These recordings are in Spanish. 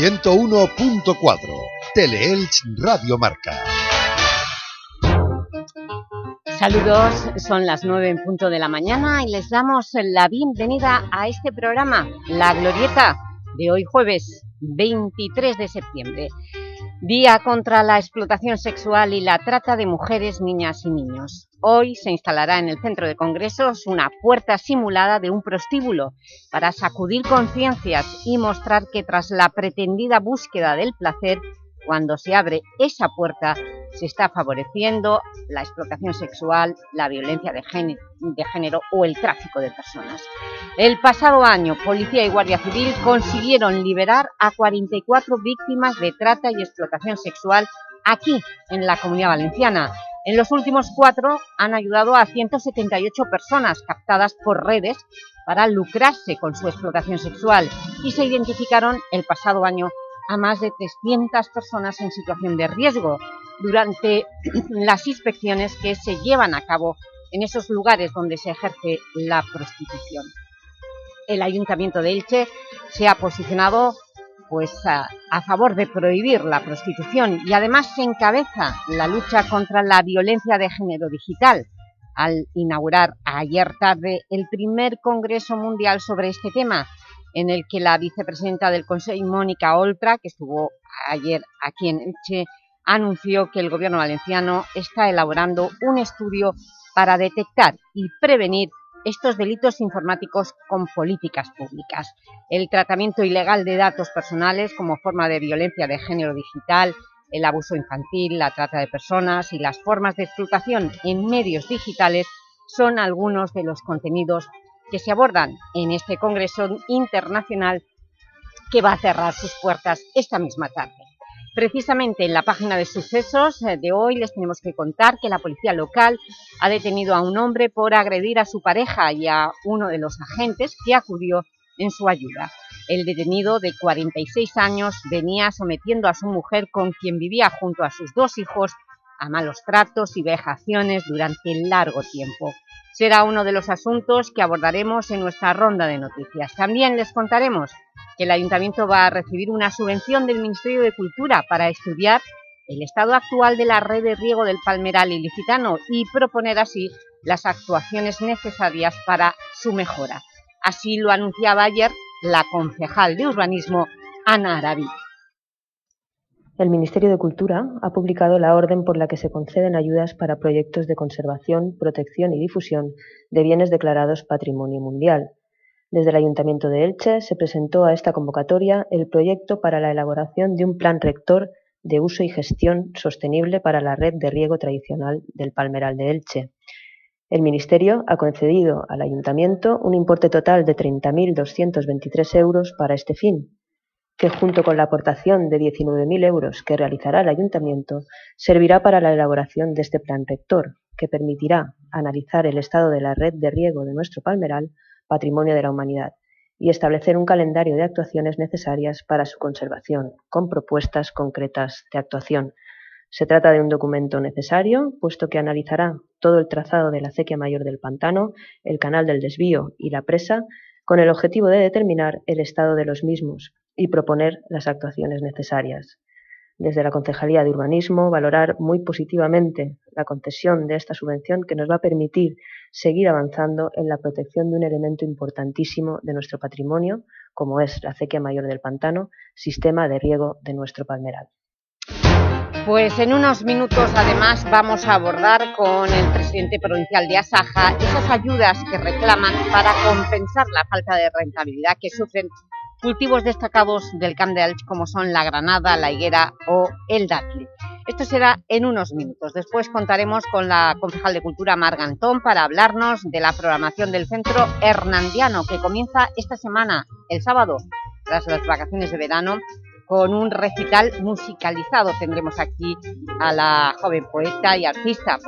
101.4 Teleelch Radio Marca. Saludos, son las nueve en punto de la mañana y les damos la bienvenida a este programa, La Glorieta, de hoy jueves 23 de septiembre. Día contra la explotación sexual y la trata de mujeres, niñas y niños. Hoy se instalará en el centro de congresos una puerta simulada de un prostíbulo para sacudir conciencias y mostrar que tras la pretendida búsqueda del placer cuando se abre esa puerta, se está favoreciendo la explotación sexual, la violencia de género, o el tráfico de personas. El pasado año, Policía y Guardia Civil consiguieron liberar a 44 víctimas de trata y explotación sexual aquí, en la Comunidad Valenciana. En los últimos cuatro han ayudado a 178 personas captadas por redes para lucrarse con su explotación sexual y se identificaron el pasado año a más de 300 personas en situación de riesgo durante las inspecciones que se llevan a cabo en esos lugares donde se ejerce la prostitución. El Ayuntamiento de Elche se ha posicionado pues, a, a, favor de prohibir la prostitución y además se encabeza la lucha contra la violencia de género digital al inaugurar ayer tarde el primer Congreso Mundial sobre este tema en el que la vicepresidenta del Consejo, Mónica Oltra, que estuvo ayer aquí en Elche, anunció que el Gobierno valenciano está elaborando un estudio para detectar y prevenir estos delitos informáticos con políticas públicas. El tratamiento ilegal de datos personales como forma de violencia de género digital, el abuso infantil, la trata de personas y las formas de explotación en medios digitales son algunos de los contenidos que se abordan en este Congreso Internacional que va a cerrar sus puertas esta misma tarde. Precisamente en la página de sucesos eh, de hoy les tenemos que contar que la policía local ha detenido a un hombre por agredir a su pareja y a uno de los agentes que acudió en su ayuda. El detenido de 46 años venía sometiendo a su mujer con quien vivía junto a sus dos hijos a malos tratos y vejaciones durante largo tiempo será uno de los asuntos que abordaremos en nuestra ronda de noticias. También les contaremos que el Ayuntamiento va a recibir una subvención del Ministerio de Cultura para estudiar el estado actual de la red de riego del Palmeral ilicitano y proponer así las actuaciones necesarias para su mejora. Así lo anunciaba ayer la concejal de Urbanismo, Ana Arabí. El Ministerio de Cultura ha publicado la orden por la que se conceden ayudas para proyectos de conservación, protección y difusión de bienes declarados Patrimonio Mundial. Desde el Ayuntamiento de Elche se presentó a esta convocatoria el proyecto para la elaboración de un plan rector de uso y gestión sostenible para la red de riego tradicional del Palmeral de Elche. El Ministerio ha concedido al Ayuntamiento un importe total de 30.223 euros para este fin, que junto con la aportación de 19.000 euros que realizará el Ayuntamiento, servirá para la elaboración de este plan rector, que permitirá analizar el estado de la red de riego de nuestro palmeral, patrimonio de la humanidad, y establecer un calendario de actuaciones necesarias para su conservación, con propuestas concretas de actuación. Se trata de un documento necesario, puesto que analizará todo el trazado de la acequia mayor del pantano, el canal del desvío y la presa, con el objetivo de determinar el estado de los mismos, y proponer las actuaciones necesarias. Desde la Concejalía de Urbanismo, valorar muy positivamente la concesión de esta subvención que nos va a permitir seguir avanzando en la protección de un elemento importantísimo de nuestro patrimonio, como es la acequia mayor del pantano, sistema de riego de nuestro palmeral. Pues en unos minutos además vamos a abordar con el presidente provincial de Asaja esas ayudas que reclaman para compensar la falta de rentabilidad que sufren cultivos destacados del Camp de Alch como son la granada, la higuera o el dátil. Esto será en unos minutos. Después contaremos con la concejal de Cultura Margantón para hablarnos de la programación del Centro Hernandiano que comienza esta semana, el sábado, tras las vacaciones de verano con un recital musicalizado. Tendremos aquí a la joven poeta y artista,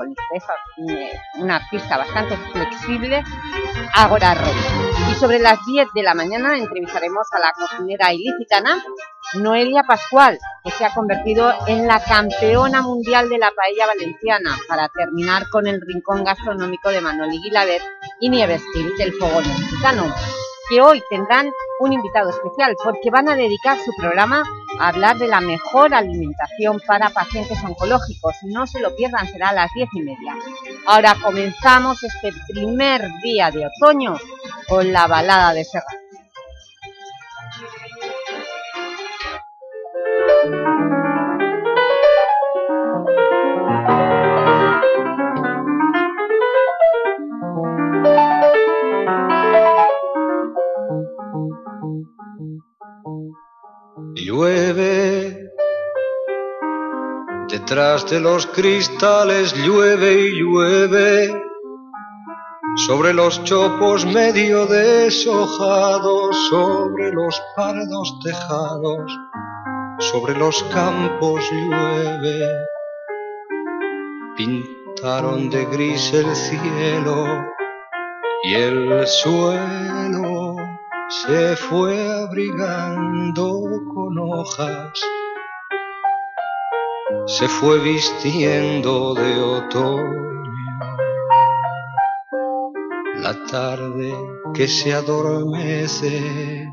una artista bastante flexible, Agora Rey. Y sobre las 10 de la mañana entrevistaremos a la cocinera ilicitana Noelia Pascual, que se ha convertido en la campeona mundial de la paella valenciana, para terminar con el rincón gastronómico de Manoli Guilaber y Nieves Gil del Fogón Ilicitano que hoy tendrán un invitado especial porque van a dedicar su programa hablar de la mejor alimentación para pacientes oncológicos. No se lo pierdan, será a las diez y media. Ahora comenzamos este primer día de otoño con la balada de Serrat. Llueve, detrás de los cristales llueve y llueve, sobre los chopos medio deshojados, sobre los pardos tejados, sobre los campos llueve. Pintaron de gris el cielo y el suelo se fue abrigando con hojas, se fue vistiendo de otoño. La tarde que se adormece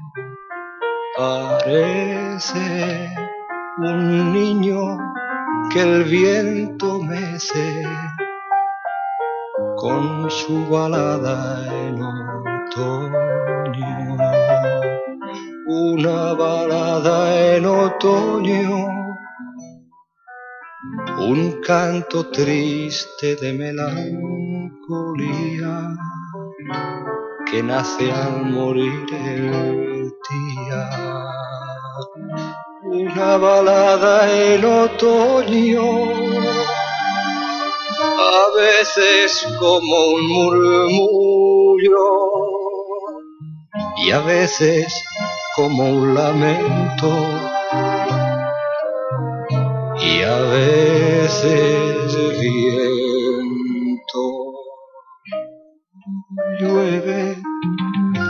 parece un niño que el viento mece con su balada en otoño una balada en otoño, un canto triste de melancolía que nace al morir el día. Una balada en otoño, a veces como un murmullo y a veces como un lamento. Y a veces viento llueve.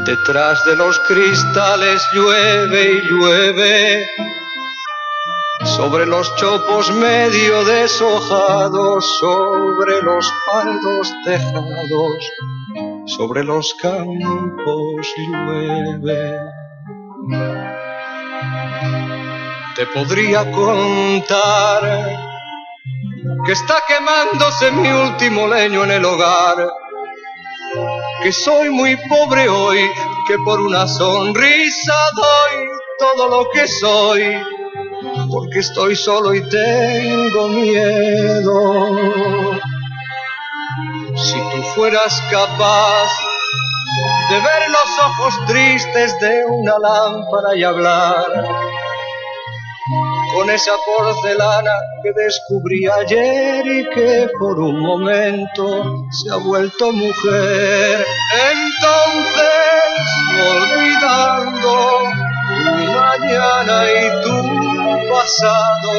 Detrás de los cristales llueve y llueve. Sobre los chopos medio deshojados sobre los paldos tejados sobre los campos llueve te podría contar que está quemándose mi último leño en el hogar, que soy muy pobre hoy, que por una sonrisa doy todo lo que soy, porque estoy solo y tengo miedo. Si tú fueras capaz de ver los ojos tristes de una lámpara y hablar con esa porcelana que descubrí ayer y que por un momento se ha vuelto mujer. Entonces, olvidando tu mañana y tu pasado,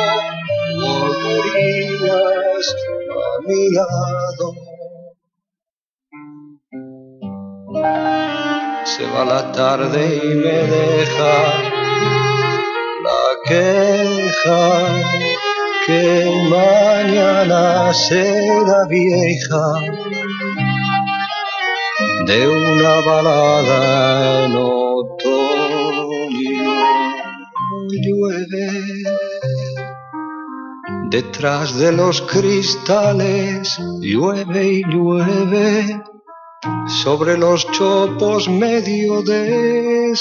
volverías a mi lado. Se va la tarde y me deja la queja que mañana será vieja. De una balada en otoño llueve. Detrás de los cristales llueve y llueve sobre los chopos medio deshojados.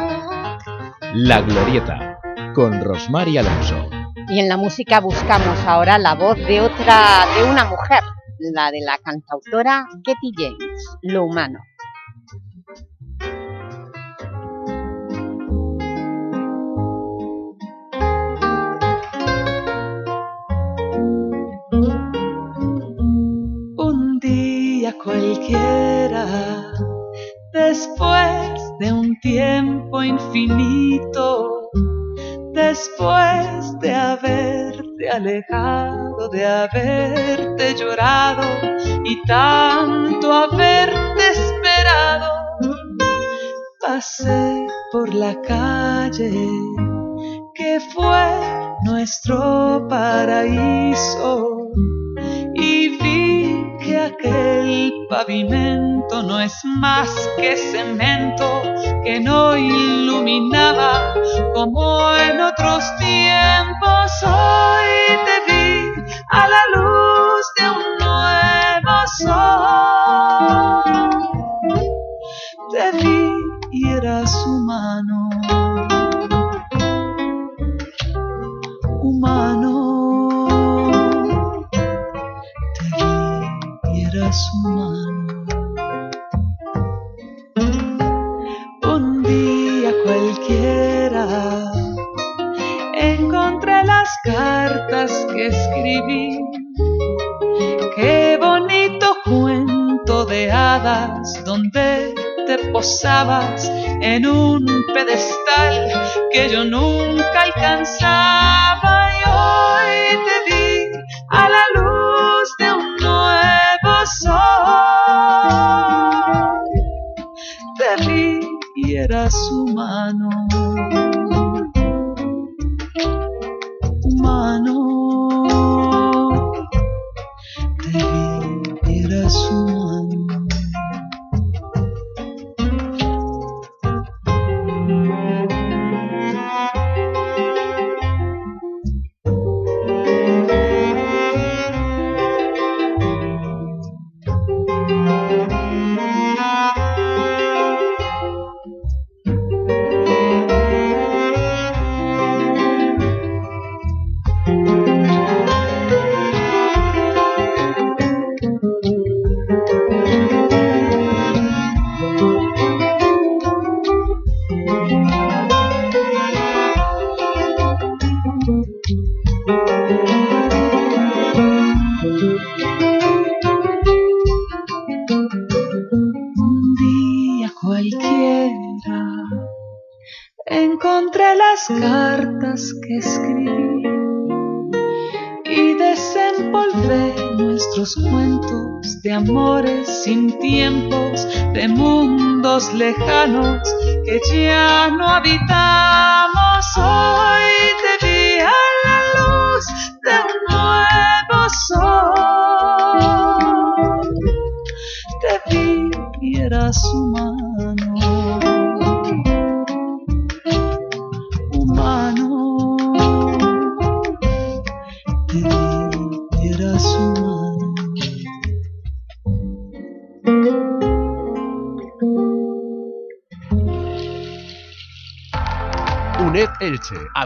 La Glorieta, con Rosmar y Alonso. Y en la música buscamos ahora la voz de otra, de una mujer, la de la cantautora Katy James, Lo Humano. Un día cualquiera, después de un tiempo infinito, después de haberte alejado, de haberte llorado y tanto haberte esperado, pasé por la calle que fue nuestro paraíso aquel pavimento no es más que cemento que no iluminaba como en otros tiempos. Hoy te vi a la luz cartas que escribí. Qué bonito cuento de hadas donde te posabas en un pedestal que yo nunca alcanzaba y hoy te vi a la luz de un nuevo sol. Te vi y eras humano.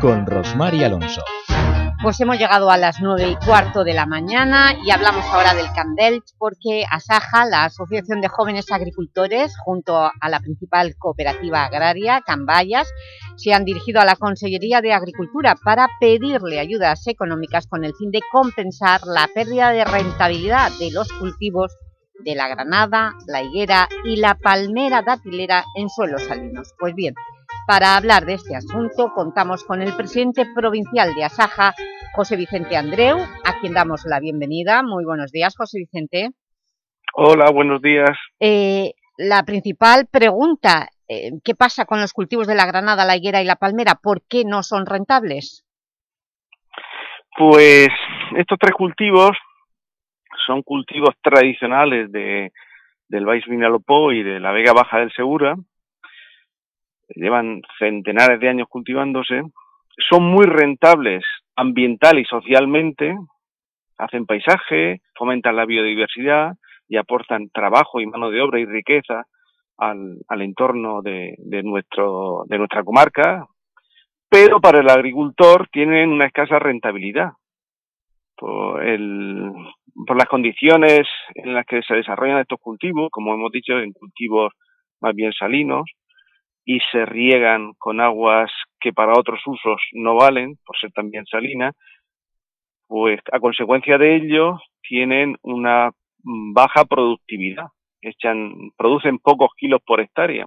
con Rosmar y Alonso. Pues hemos llegado a las nueve y cuarto de la mañana y hablamos ahora del Candel porque Asaja, la Asociación de Jóvenes Agricultores, junto a la principal cooperativa agraria, Cambayas, se han dirigido a la Consellería de Agricultura para pedirle ayudas económicas con el fin de compensar la pérdida de rentabilidad de los cultivos de la granada, la higuera y la palmera datilera en suelos salinos. Pues bien, para hablar de este asunto contamos con el presidente provincial de Asaja, José Vicente Andreu, a quien damos la bienvenida. Muy buenos días, José Vicente. Hola, buenos días. Eh, la principal pregunta, eh, ¿qué pasa con los cultivos de la granada, la higuera y la palmera? ¿Por qué no son rentables? Pues estos tres cultivos son cultivos tradicionales de, del Baix Vinalopó y de la Vega Baja del Segura, llevan centenares de años cultivándose, son muy rentables ambiental y socialmente, hacen paisaje, fomentan la biodiversidad y aportan trabajo y mano de obra y riqueza al, al entorno de, de, nuestro, de nuestra comarca, pero para el agricultor tienen una escasa rentabilidad por, el, por las condiciones en las que se desarrollan estos cultivos, como hemos dicho, en cultivos más bien salinos, y se riegan con aguas que para otros usos no valen, por ser también salinas, pues a consecuencia de ello tienen una baja productividad, producen pocos kilos por hectárea.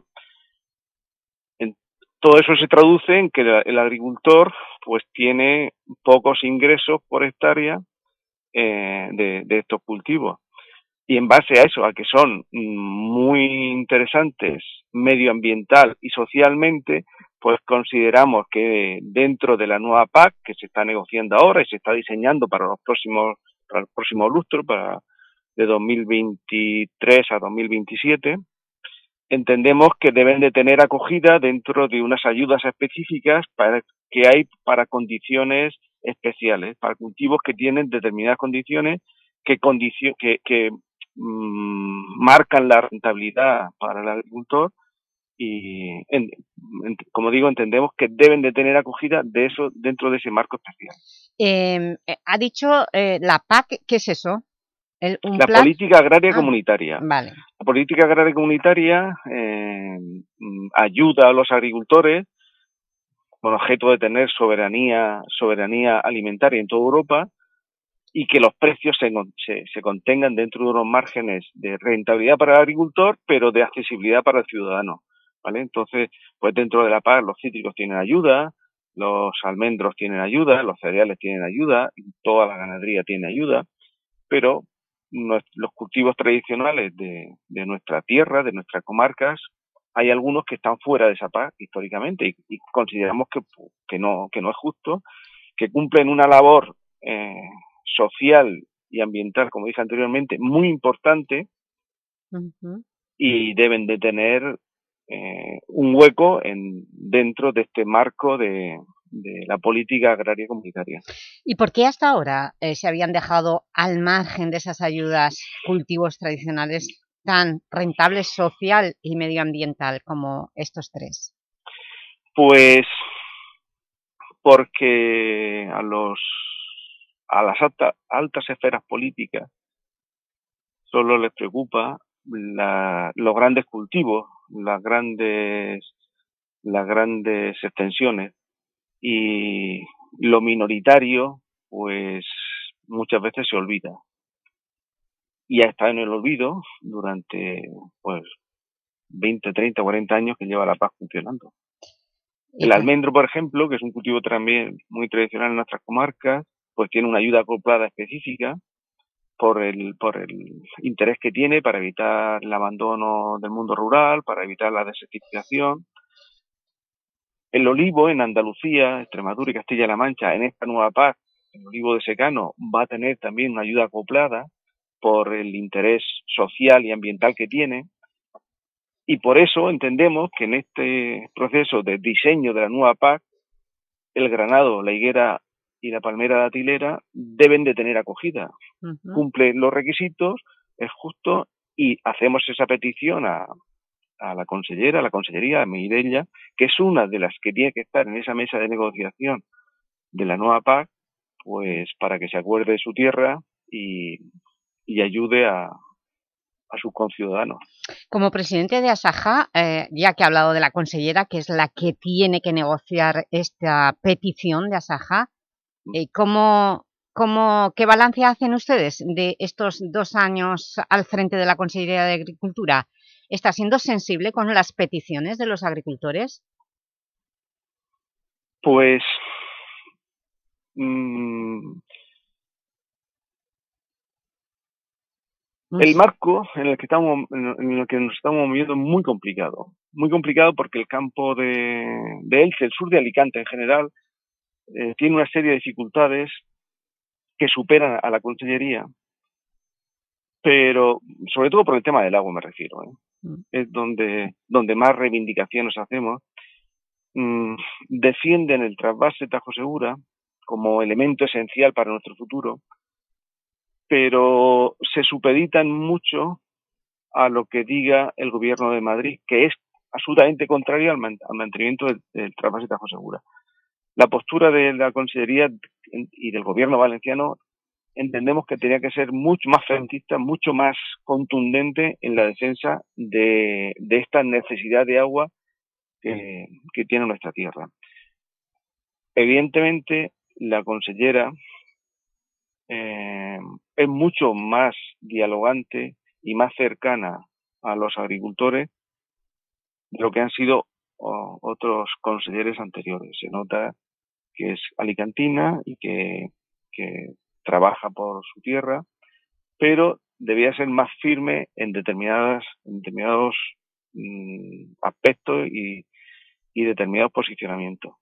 Todo eso se traduce en que el agricultor pues tiene pocos ingresos por hectárea eh, de estos cultivos. Y en base a eso, a que son muy interesantes medioambiental y socialmente, pues consideramos que dentro de la nueva PAC que se está negociando ahora y se está diseñando para los próximos, para el próximo lustro, para de 2023 a 2027, entendemos que deben de tener acogida dentro de unas ayudas específicas para que hay para condiciones especiales, para cultivos que tienen determinadas condiciones que, que, que mmm, marcan la rentabilidad para el agricultor y, en, en, como digo, entendemos que deben de tener acogida de eso dentro de ese marco especial. Eh, ha dicho eh, la PAC, ¿qué es eso? El, un la plan... política agraria ah, comunitaria. Vale. La política agraria comunitaria eh, ayuda a los agricultores con objeto de tener soberanía, soberanía alimentaria en toda Europa y que los precios se, se, se, contengan dentro de unos márgenes de rentabilidad para el agricultor, pero de accesibilidad para el ciudadano. ¿vale? Entonces, pues dentro de la PAC los cítricos tienen ayuda, los almendros tienen ayuda, los cereales tienen ayuda, toda la ganadería tiene ayuda, pero los cultivos tradicionales de, de nuestra tierra, de nuestras comarcas, hay algunos que están fuera de esa PAC históricamente y, y consideramos que, que, no, que no es justo, que cumplen una labor eh, social y ambiental, como dije anteriormente, muy importante uh -huh. y deben de tener eh, un hueco en, dentro de este marco de, de, la política agraria comunitaria. ¿Y por qué hasta ahora eh, se habían dejado al margen de esas ayudas cultivos tradicionales tan rentables social y medioambiental como estos tres? Pues porque a los a las alta, altas esferas políticas solo les preocupa la, los grandes cultivos, las grandes, las grandes extensiones y lo minoritario, pues muchas veces se olvida. Y ha estado en el olvido durante, pues, 20, 30, 40 años que lleva la paz funcionando. El almendro, por ejemplo, que es un cultivo también muy tradicional en nuestras comarcas, pues tiene una ayuda acoplada específica por el, por el interés que tiene para evitar el abandono del mundo rural, para evitar la desertificación. El olivo en Andalucía, Extremadura y Castilla-La Mancha, en esta nueva PAC, el olivo de secano va a tener también una ayuda acoplada por el interés social y ambiental que tiene. Y por eso entendemos que en este proceso de diseño de la nueva PAC, el granado, la higuera y la palmera de atilera deben de tener acogida. Cumplen los requisitos, es justo, y hacemos esa petición a, a la consellera, a la consellería, a Mireia, que es una de las que tiene que estar en esa mesa de negociación de la nueva PAC, pues para que se acuerde de su tierra y, y ayude a, a sus conciudadanos. Como presidente de Asaja, eh, ya que ha hablado de la consellera, que es la que tiene que negociar esta petición de Asaja, ¿cómo, cómo, ¿qué balance hacen ustedes de estos dos años al frente de la Consellería de Agricultura? ¿Está siendo sensible con las peticiones de los agricultores? Pues... Mmm, el marco en el que estamos en el que nos estamos moviendo es muy complicado muy complicado porque el campo de, de Elche el sur de Alicante en general eh, tiene una serie de dificultades que superan a la consellería pero sobre todo por el tema del agua me refiero ¿eh? Mm. es donde, donde más reivindicaciones hacemos, mm, defienden el trasvase Tajo Segura como elemento esencial para nuestro futuro, pero se supeditan mucho a lo que diga el gobierno de Madrid, que es absolutamente contrario al, mantenimiento del, del trasvase Tajo Segura. La postura de la Consellería y del gobierno valenciano entendemos que tenía que ser mucho más frentista, mucho más contundente en la defensa de, esta necesidad de agua que, tiene nuestra tierra. Evidentemente, la consellera eh, es mucho más dialogante y más cercana a los agricultores de lo que han sido otros consejeros anteriores. Se nota que es alicantina y que, que trabaja por su tierra, pero debía ser más firme en determinadas, en determinados mm, aspectos y, y determinados posicionamientos.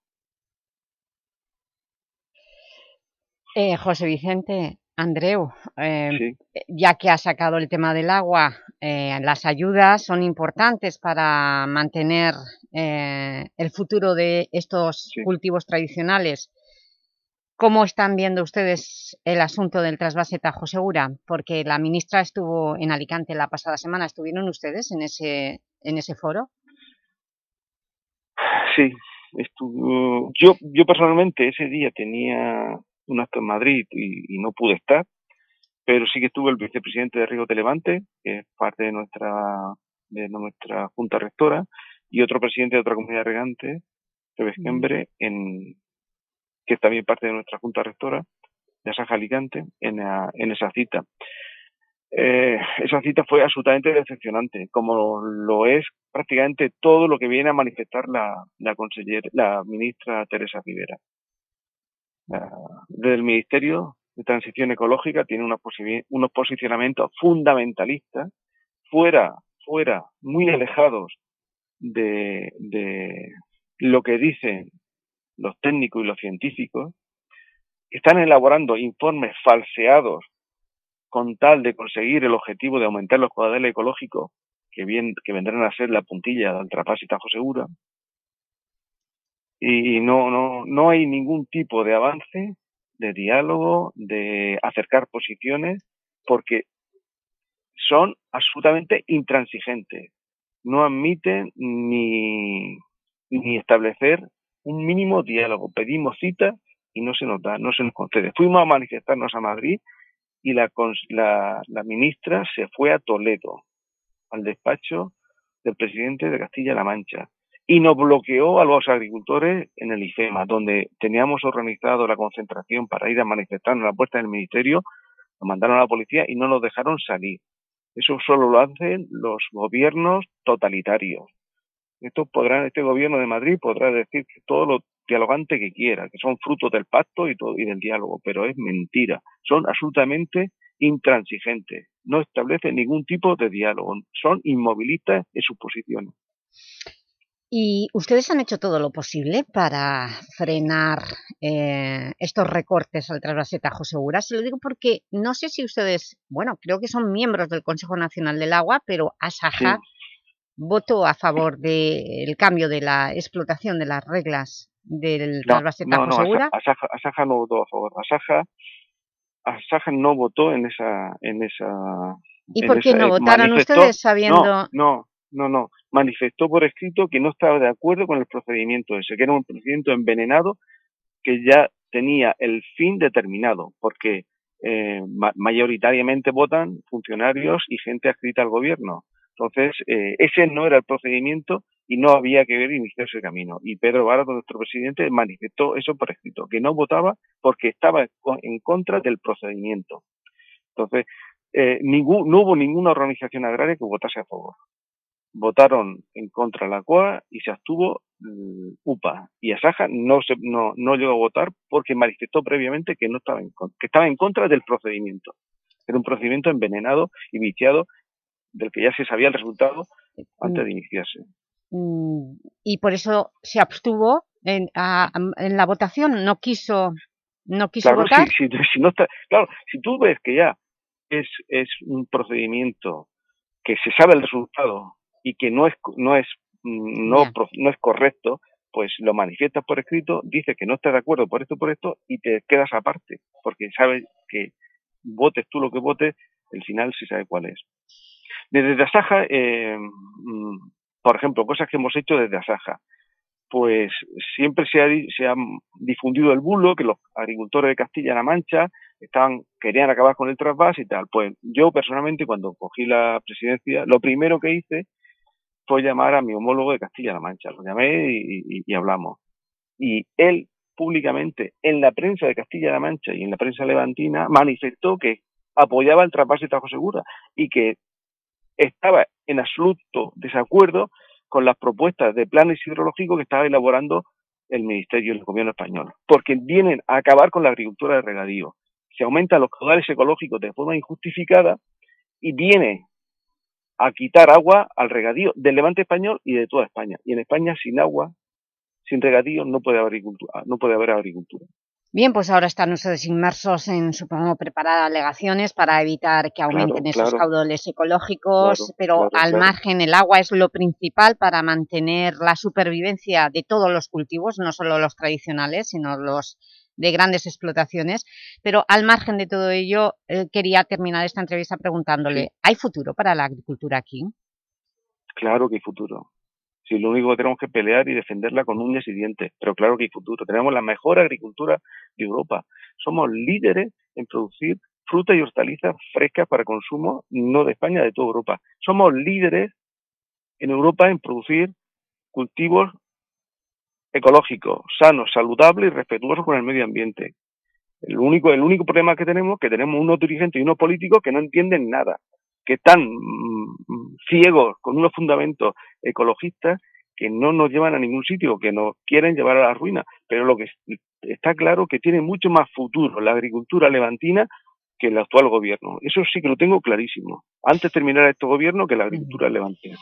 Eh, José Vicente, Andreu, eh, ya que ha sacado el tema del agua, eh, las ayudas son importantes para mantener el futuro de estos cultivos tradicionales. ¿Cómo están viendo ustedes el asunto del trasvase Tajo Segura? Porque la ministra estuvo en Alicante la pasada semana. ¿Estuvieron ustedes en ese, en ese foro? Sí, estuvo. Yo, yo personalmente ese día tenía un acto en Madrid y, no pude estar, pero sí que estuvo el vicepresidente de Río Televante, que es parte de nuestra, de nuestra junta rectora, y otro presidente de otra comunidad regante, Rebesquembre, en, que es también parte de nuestra Junta Rectora de Asaja Alicante, en, en esa cita. Eh, esa cita fue absolutamente decepcionante, como lo es prácticamente todo lo que viene a manifestar la, la, la ministra Teresa Rivera. Desde el Ministerio de Transición Ecológica tiene unos, posicionamientos fundamentalistas, fuera, fuera, muy alejados de, de lo que dicen los técnicos y los científicos, están elaborando informes falseados con tal de conseguir el objetivo de aumentar los cuadrados ecológicos, que, bien, que vendrán a ser la puntilla del trapaz y Tajo Segura. Y no, no, no hay ningún tipo de avance, de diálogo, de acercar posiciones, porque son absolutamente intransigentes. No admiten ni, ni establecer un mínimo diálogo. Pedimos cita y no se nos da, no se nos concede. Fuimos a manifestarnos a Madrid y la, la, la ministra se fue a Toledo, al despacho del presidente de Castilla-La Mancha, y nos bloqueó a los agricultores en el IFEMA, donde teníamos organizado la concentración para ir a manifestarnos a la puerta del ministerio, nos mandaron a la policía y no nos dejaron salir. Eso solo lo hacen los gobiernos totalitarios. Esto podrá, este gobierno de Madrid podrá decir todo lo dialogante que quiera, que son frutos del pacto y, todo, y del diálogo, pero es mentira. Son absolutamente intransigentes. No establecen ningún tipo de diálogo. Son inmovilistas en sus posiciones. ¿Y ustedes han hecho todo lo posible para frenar eh, estos recortes al trasvase Tajo Segura? Se lo digo porque no sé si ustedes, bueno, creo que son miembros del Consejo Nacional del Agua, pero Asaja votó a favor del cambio de la explotación de las reglas del trasvase Tajo Segura. Asaja, Asaja, no votó a favor. Asaja, Asaja no votó en esa... En esa ¿Y por qué no votaron ustedes sabiendo...? no, no, no, manifestó por escrito que no estaba de acuerdo con el procedimiento ese, que era un procedimiento envenenado que ya tenía el fin determinado, porque eh, mayoritariamente votan funcionarios y gente adscrita al gobierno. Entonces, eh, ese no era el procedimiento y no había que ver iniciar ese camino. Y Pedro Barato, nuestro presidente, manifestó eso por escrito, que no votaba porque estaba en contra del procedimiento. Entonces, eh, no hubo ninguna organización agraria que votase a favor votaron en contra la COA y se abstuvo mm, UPA. Y Asaja no, se, no, no llegó a votar porque manifestó previamente que, no estaba en, que estaba en contra del procedimiento. Era un procedimiento envenenado y viciado del que ya se sabía el resultado antes de iniciarse. Mm, y por eso se abstuvo en, en la votación, no quiso, no quiso votar. Si, si, no está, claro, si tú ves que ya es, es un procedimiento que se sabe el resultado y que no es, no es, mm, no, no es correcto, pues lo manifiestas por escrito, dices que no estás de acuerdo por esto, por esto, y te quedas aparte, porque sabes que votes tú lo que votes, el final sí sabe cuál es. Desde Asaja, eh, mm, por ejemplo, cosas que hemos hecho desde Asaja, pues siempre se ha, se ha difundido el bulo que los agricultores de Castilla-La Mancha estaban, querían acabar con el trasvase y tal. Pues yo personalmente cuando cogí la presidencia, lo primero que hice fue llamar a mi homólogo de Castilla-La Mancha. Lo llamé y, hablamos. Y él públicamente en la prensa de Castilla-La Mancha y en la prensa levantina manifestó que apoyaba el trasvase de Tajo Segura y que estaba en absoluto desacuerdo con las propuestas de planes hidrológicos que estaba elaborando el Ministerio del Gobierno español, porque vienen a acabar con la agricultura de regadío. Se aumentan los caudales ecológicos de forma injustificada y viene a quitar agua al regadío del levante español y de toda España. Y en España sin agua, sin regadío, no puede haber agricultura. No puede haber agricultura. Bien, pues ahora están ustedes inmersos en, supongo, preparar alegaciones para evitar que aumenten esos caudales ecológicos, pero al margen el agua es lo principal para mantener la supervivencia de todos los cultivos, no solo los tradicionales, sino los de grandes explotaciones, pero al margen de todo ello, eh, quería terminar esta entrevista preguntándole, ¿hay futuro para la agricultura aquí? Claro que hay futuro. Si lo único que tenemos que pelear y defenderla con uñas y dientes, pero claro que hay futuro. Tenemos la mejor agricultura de Europa. Somos líderes en producir fruta y hortalizas frescas para consumo, no de España, de toda Europa. Somos líderes en Europa en producir cultivos ecológico, sano, saludable y respetuoso con el medio ambiente. El único, el único problema que tenemos es que tenemos unos dirigentes y unos políticos que no entienden nada, que están mm, ciegos con unos fundamentos ecologistas que no nos llevan a ningún sitio, que nos quieren llevar a la ruina. Pero lo que está claro que tiene mucho más futuro la agricultura levantina que el actual gobierno. Eso sí que lo tengo clarísimo. Antes de terminar este gobierno que la agricultura levantina.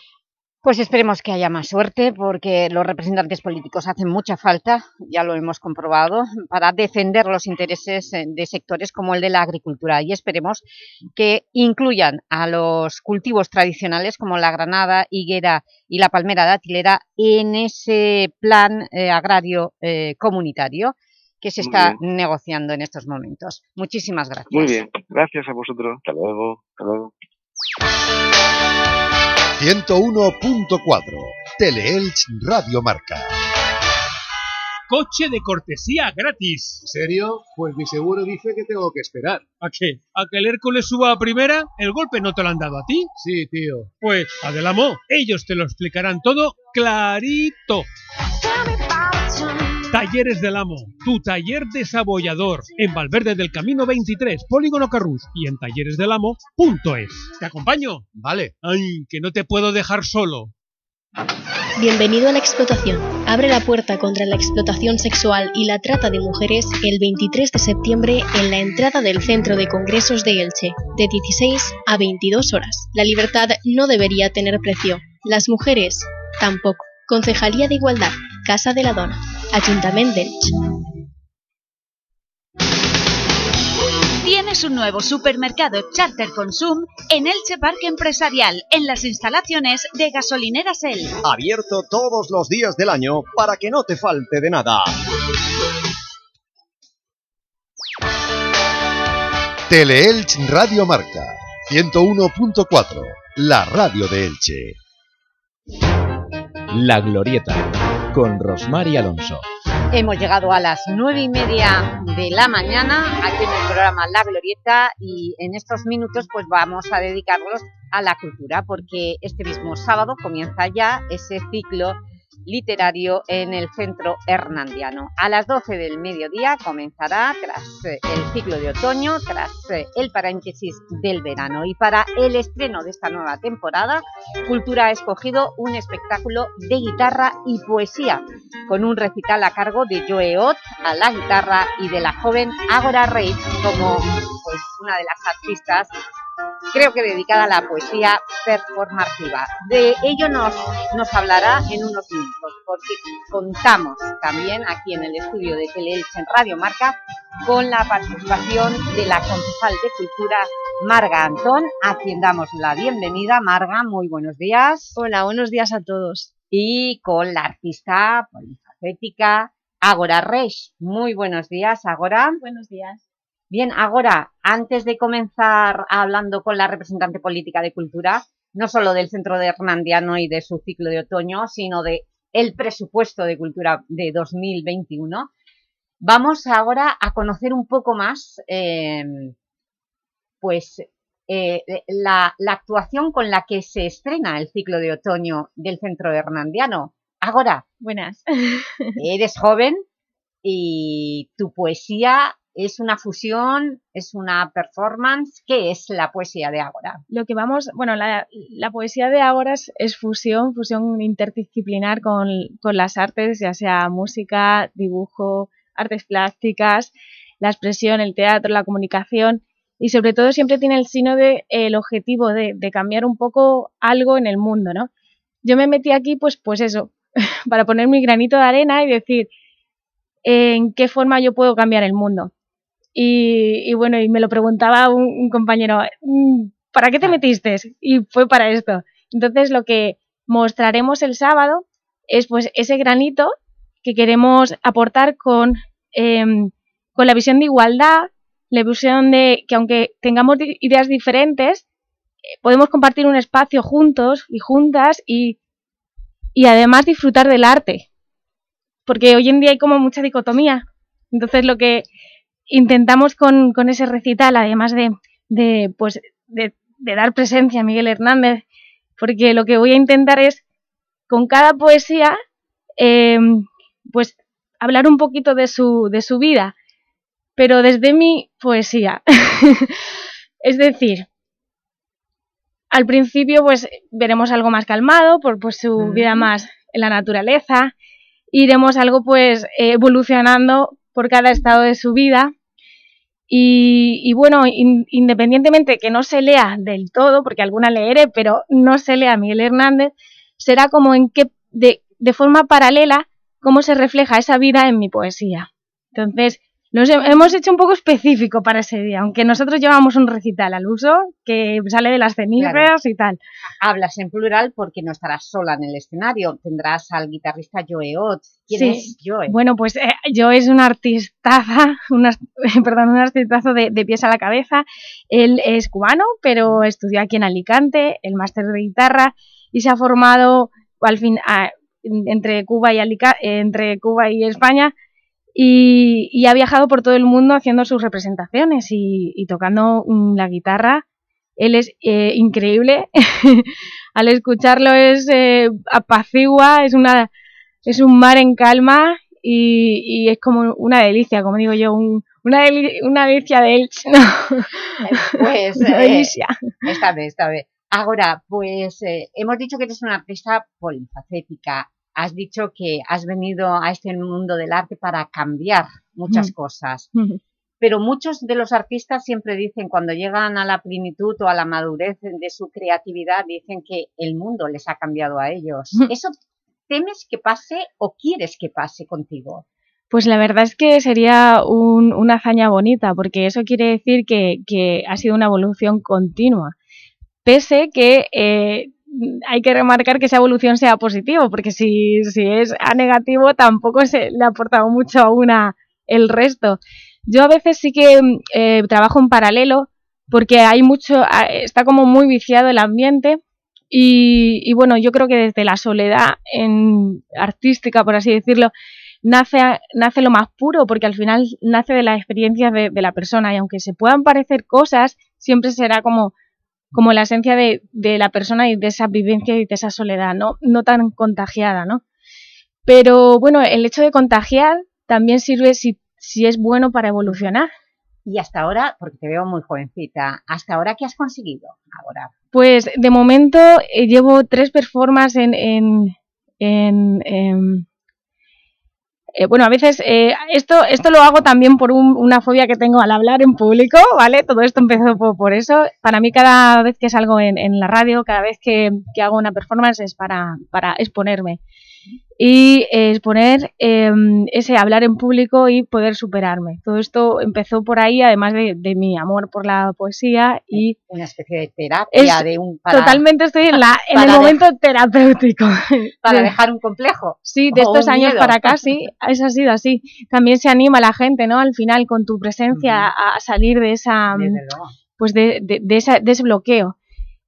Pues esperemos que haya más suerte porque los representantes políticos hacen mucha falta, ya lo hemos comprobado, para defender los intereses eh, de sectores como el de la agricultura y esperemos que incluyan a los cultivos tradicionales como la granada, higuera y la palmera datilera en ese plan eh, agrario eh, comunitario que se está negociando en estos momentos. Muchísimas gracias. Muy bien, gracias a vosotros. Hasta luego. Hasta luego. 101.4 Teleelch Radio Marca. Coche de cortesía gratis. ¿En serio? Pues mi seguro dice que tengo que esperar. ¿A qué? ¿A que el Hércules suba a primera? ¿El golpe no te lo han dado a ti? Sí, tío. Pues, Adelamo, ellos te lo explicarán todo clarito. Talleres del Amo, tu taller desabollador, en Valverde del Camino 23, Polígono Carrús y en talleresdelamo.es. ¿Te acompaño? Vale. Ay, que no te puedo dejar solo. Bienvenido a la explotación. Abre la puerta contra la explotación sexual y la trata de mujeres el 23 de septiembre en la entrada del Centro de Congresos de Elche, de 16 a 22 horas. La libertad no debería tener precio. Las mujeres tampoco. Concejalía de Igualdad, Casa de la Dona, Ayuntamiento de Elche. Tienes un nuevo supermercado Charter Consum en Elche Parque Empresarial, en las instalaciones de Gasolineras El. Abierto todos los días del año para que no te falte de nada. Teleelch Radio Marca 101.4, la radio de Elche. La Glorieta, con Rosmar y Alonso. Hemos llegado a las nueve y media de la mañana aquí en el programa La Glorieta y en estos minutos pues vamos a dedicarlos a la cultura porque este mismo sábado comienza ya ese ciclo literario en el Centro Hernandiano. A las 12 del mediodía comenzará, tras eh, el ciclo de otoño, tras eh, el paréntesis del verano. Y para el estreno de esta nueva temporada, Cultura ha escogido un espectáculo de guitarra y poesía, con un recital a cargo de Joe Ott a la guitarra y de la joven Agora Reis como pues, una de las artistas creo que dedicada a la poesía performativa. De ello nos, nos hablará en unos minutos, porque contamos también aquí en el estudio de Teleelche en Radio Marca con la participación de la concejal de Cultura Marga Antón, a quien damos la bienvenida. Marga, muy buenos días. Hola, buenos días a todos. Y con la artista polifacética Agora Reis. Muy buenos días, Agora. Buenos días. Bien, ahora, antes de comenzar hablando con la representante política de Cultura, no solo del Centro de Hernandiano y de su ciclo de otoño, sino de el presupuesto de Cultura de 2021, vamos ahora a conocer un poco más eh, pues, eh, la, la, actuación con la que se estrena el ciclo de otoño del Centro de Hernandiano. Ahora, buenas. eres joven y tu poesía ¿Es una fusión? ¿Es una performance? ¿Qué es la poesía de Ágora? Lo que vamos, bueno, la, poesía de es, es, fusión, fusión interdisciplinar con, con, las artes, ya sea música, dibujo, artes plásticas, la expresión, el teatro, la comunicación y sobre todo siempre tiene el sino de el objetivo de, de cambiar un poco algo en el mundo, ¿no? Yo me metí aquí pues, pues eso, para poner mi granito de arena y decir en qué forma yo puedo cambiar el mundo. Y, y, bueno, y me lo preguntaba un, un, compañero, mm, ¿para qué te metiste? Y fue para esto. Entonces lo que mostraremos el sábado es pues ese granito que queremos aportar con, eh, con la visión de igualdad, la visión de que aunque tengamos ideas diferentes, podemos compartir un espacio juntos y juntas y, y además disfrutar del arte. Porque hoy en día hay como mucha dicotomía. Entonces lo que intentamos con, con, ese recital, además de, de pues, de, de, dar presencia a Miguel Hernández, porque lo que voy a intentar es, con cada poesía, eh, pues hablar un poquito de su, de su vida, pero desde mi poesía. es decir, al principio pues veremos algo más calmado, por pues, su mm. vida más en la naturaleza, iremos algo pues evolucionando por cada estado de su vida, y, y bueno, in, independientemente que no se lea del todo, porque alguna leeré, pero no se lea Miguel Hernández, será como en qué, de, de forma paralela, cómo se refleja esa vida en mi poesía. Entonces, nos hemos hecho un poco específico para ese día, aunque nosotros llevamos un recital al uso que sale de las cenizas claro. y tal. Hablas en plural porque no estarás sola en el escenario, tendrás al guitarrista Joe Ott. ¿Quién sí. es Joe? Bueno, pues eh, Joe es un artistaza, una, perdón, un artistazo de, de, pies a la cabeza. Él es cubano, pero estudió aquí en Alicante, el máster de guitarra, y se ha formado al fin a, entre Cuba y Alica entre Cuba y España y, y, ha viajado por todo el mundo haciendo sus representaciones y, y tocando mm, la guitarra. Él es eh, increíble, al escucharlo es eh, apacigua, es, una, es un mar en calma y, y, es como una delicia, como digo yo, un, una, deli una delicia de él. No. Pues, una delicia. Eh, esta vez, esta vez. Ahora, pues eh, hemos dicho que eres una artista polifacética, has dicho que has venido a este mundo del arte para cambiar muchas mm. cosas. Mm. Pero muchos de los artistas siempre dicen, cuando llegan a la plenitud o a la madurez de su creatividad, dicen que el mundo les ha cambiado a ellos. Mm. ¿Eso temes que pase o quieres que pase contigo? Pues la verdad es que sería una hazaña bonita, porque eso quiere decir que, ha sido una evolución continua. Pese que eh, hay que remarcar que esa evolución sea positiva, porque si, es a negativo tampoco se le ha aportado mucho a una el resto. Yo a veces sí que eh, trabajo en paralelo, porque hay mucho, está como muy viciado el ambiente y, y, bueno, yo creo que desde la soledad en artística, por así decirlo, nace, nace lo más puro, porque al final nace de las experiencias de, la persona y aunque se puedan parecer cosas, siempre será como, como la esencia de, la persona y de esa vivencia y de esa soledad, ¿no? no tan contagiada, ¿no? Pero bueno, el hecho de contagiar también sirve si, si es bueno para evolucionar. Y hasta ahora, porque te veo muy jovencita, ¿hasta ahora qué has conseguido? Ahora. Pues de momento eh, llevo tres performances en, en, en eh, bueno, a veces eh, esto, esto lo hago también por una fobia que tengo al hablar en público, ¿vale? Todo esto empezó por, eso. Para mí cada vez que salgo en, en la radio, cada vez que, que, hago una performance es para, para exponerme y exponer em, ese hablar en público y poder superarme. Todo esto empezó por ahí, además de, mi amor por la poesía y... Una especie de terapia, de un... totalmente estoy en, la, en el momento terapéutico. Para dejar un complejo. Sí, de estos años para acá, sí, eso ha sido así. También se anima a la gente, ¿no? Al final, con tu presencia, a salir de esa... Pues de, de, de ese bloqueo.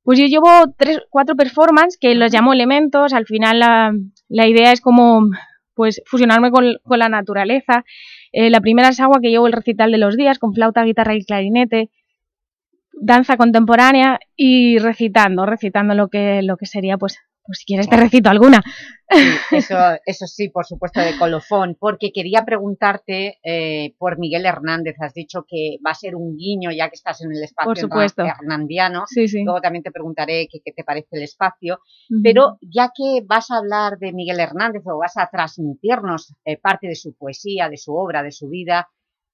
Pues yo llevo tres, cuatro performances que los llamo elementos, al final la, idea es como pues fusionarme con, la naturaleza. Eh, la primera es agua que llevo el recital de los días con flauta, guitarra y clarinete, danza contemporánea y recitando, recitando lo que, lo que sería pues pues si quieres te recito alguna. eso, eso sí, por supuesto, de colofón, porque quería preguntarte eh, por Miguel Hernández. Has dicho que va a ser un guiño, ya que estás en el espacio hernandiano. Luego también te preguntaré qué, te parece el espacio. Pero ya que vas a hablar de Miguel Hernández o vas a transmitirnos eh, parte de su poesía, de su obra, de su vida,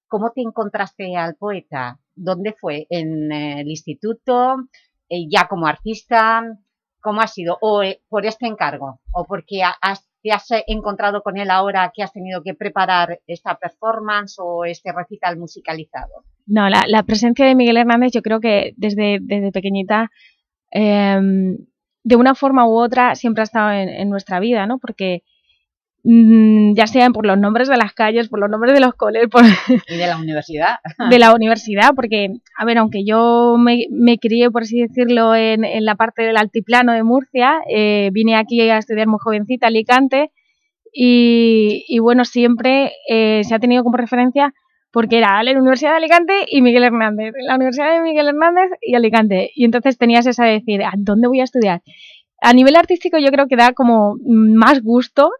¿cómo te encontraste al poeta? ¿Dónde fue? ¿En eh, el instituto? ¿Ya como artista? ¿Cómo ha sido? ¿O eh, por este encargo? ¿O porque has, te has encontrado con él ahora que has tenido que preparar esta performance o este recital musicalizado? No, la, presencia de Miguel Hernández yo creo que desde, desde pequeñita, em, de una forma u otra, siempre ha estado en, en nuestra vida, ¿no? Porque ya sean por los nombres de las calles, por los nombres de los coles, por... Y de la universidad. de la universidad, porque, a ver, aunque yo me, me crié, por así decirlo, en, en, la parte del altiplano de Murcia, eh, vine aquí a estudiar muy jovencita, Alicante, y, y bueno, siempre eh, se ha tenido como referencia porque era la Universidad de Alicante y Miguel Hernández, la Universidad de Miguel Hernández y Alicante, y entonces tenías esa de decir, ¿a dónde voy a estudiar? A nivel artístico yo creo que da como más gusto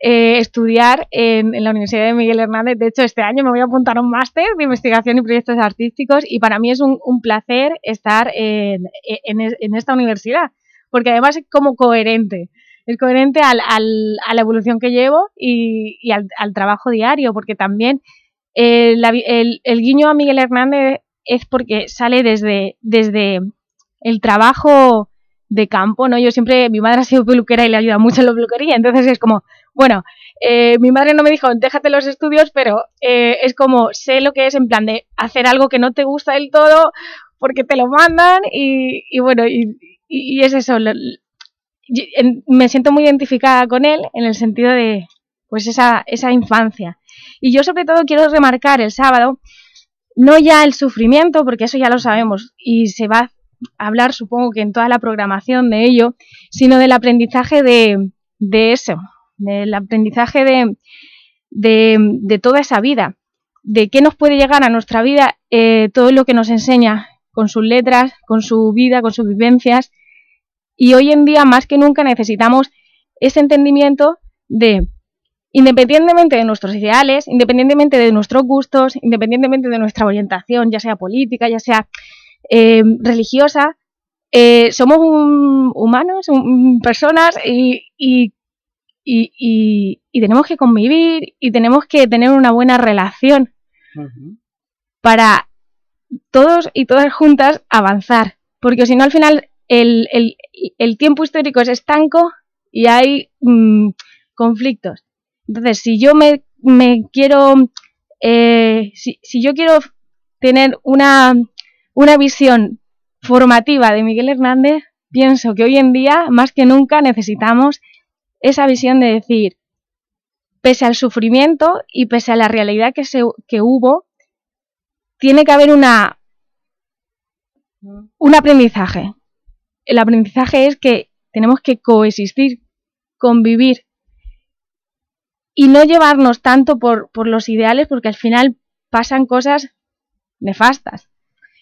eh, estudiar en, la Universidad de Miguel Hernández. De hecho, este año me voy a apuntar a un máster de investigación y proyectos artísticos y para mí es un, placer estar en, esta universidad, porque además es como coherente. Es coherente al, a la evolución que llevo y, al, trabajo diario, porque también eh, el, el, guiño a Miguel Hernández es porque sale desde, desde el trabajo de campo, ¿no? Yo siempre, mi madre ha sido peluquera y le ayuda mucho en la peluquería, entonces es como, bueno, eh, mi madre no me dijo, déjate los estudios, pero eh, es como, sé lo que es en plan de hacer algo que no te gusta del todo porque te lo mandan y, y bueno, y, es eso, me siento muy identificada con él en el sentido de, pues esa, esa infancia. Y yo sobre todo quiero remarcar el sábado, no ya el sufrimiento, porque eso ya lo sabemos, y se va hablar, supongo que en toda la programación de ello, sino del aprendizaje de, de eso, del aprendizaje de, de, toda esa vida, de qué nos puede llegar a nuestra vida eh, todo lo que nos enseña con sus letras, con su vida, con sus vivencias. Y hoy en día, más que nunca, necesitamos ese entendimiento de, independientemente de nuestros ideales, independientemente de nuestros gustos, independientemente de nuestra orientación, ya sea política, ya sea eh, religiosa, eh, somos humanos, personas y, y, tenemos que convivir y tenemos que tener una buena relación para todos y todas juntas avanzar. Porque si no, al final el, tiempo histórico es estanco y hay mm, conflictos. Entonces, si yo me, me quiero, eh, si, si, yo quiero tener una, una visión formativa de Miguel Hernández, pienso que hoy en día, más que nunca, necesitamos esa visión de decir, pese al sufrimiento y pese a la realidad que, se, que hubo, tiene que haber una, un aprendizaje. El aprendizaje es que tenemos que coexistir, convivir y no llevarnos tanto por, por los ideales porque al final pasan cosas nefastas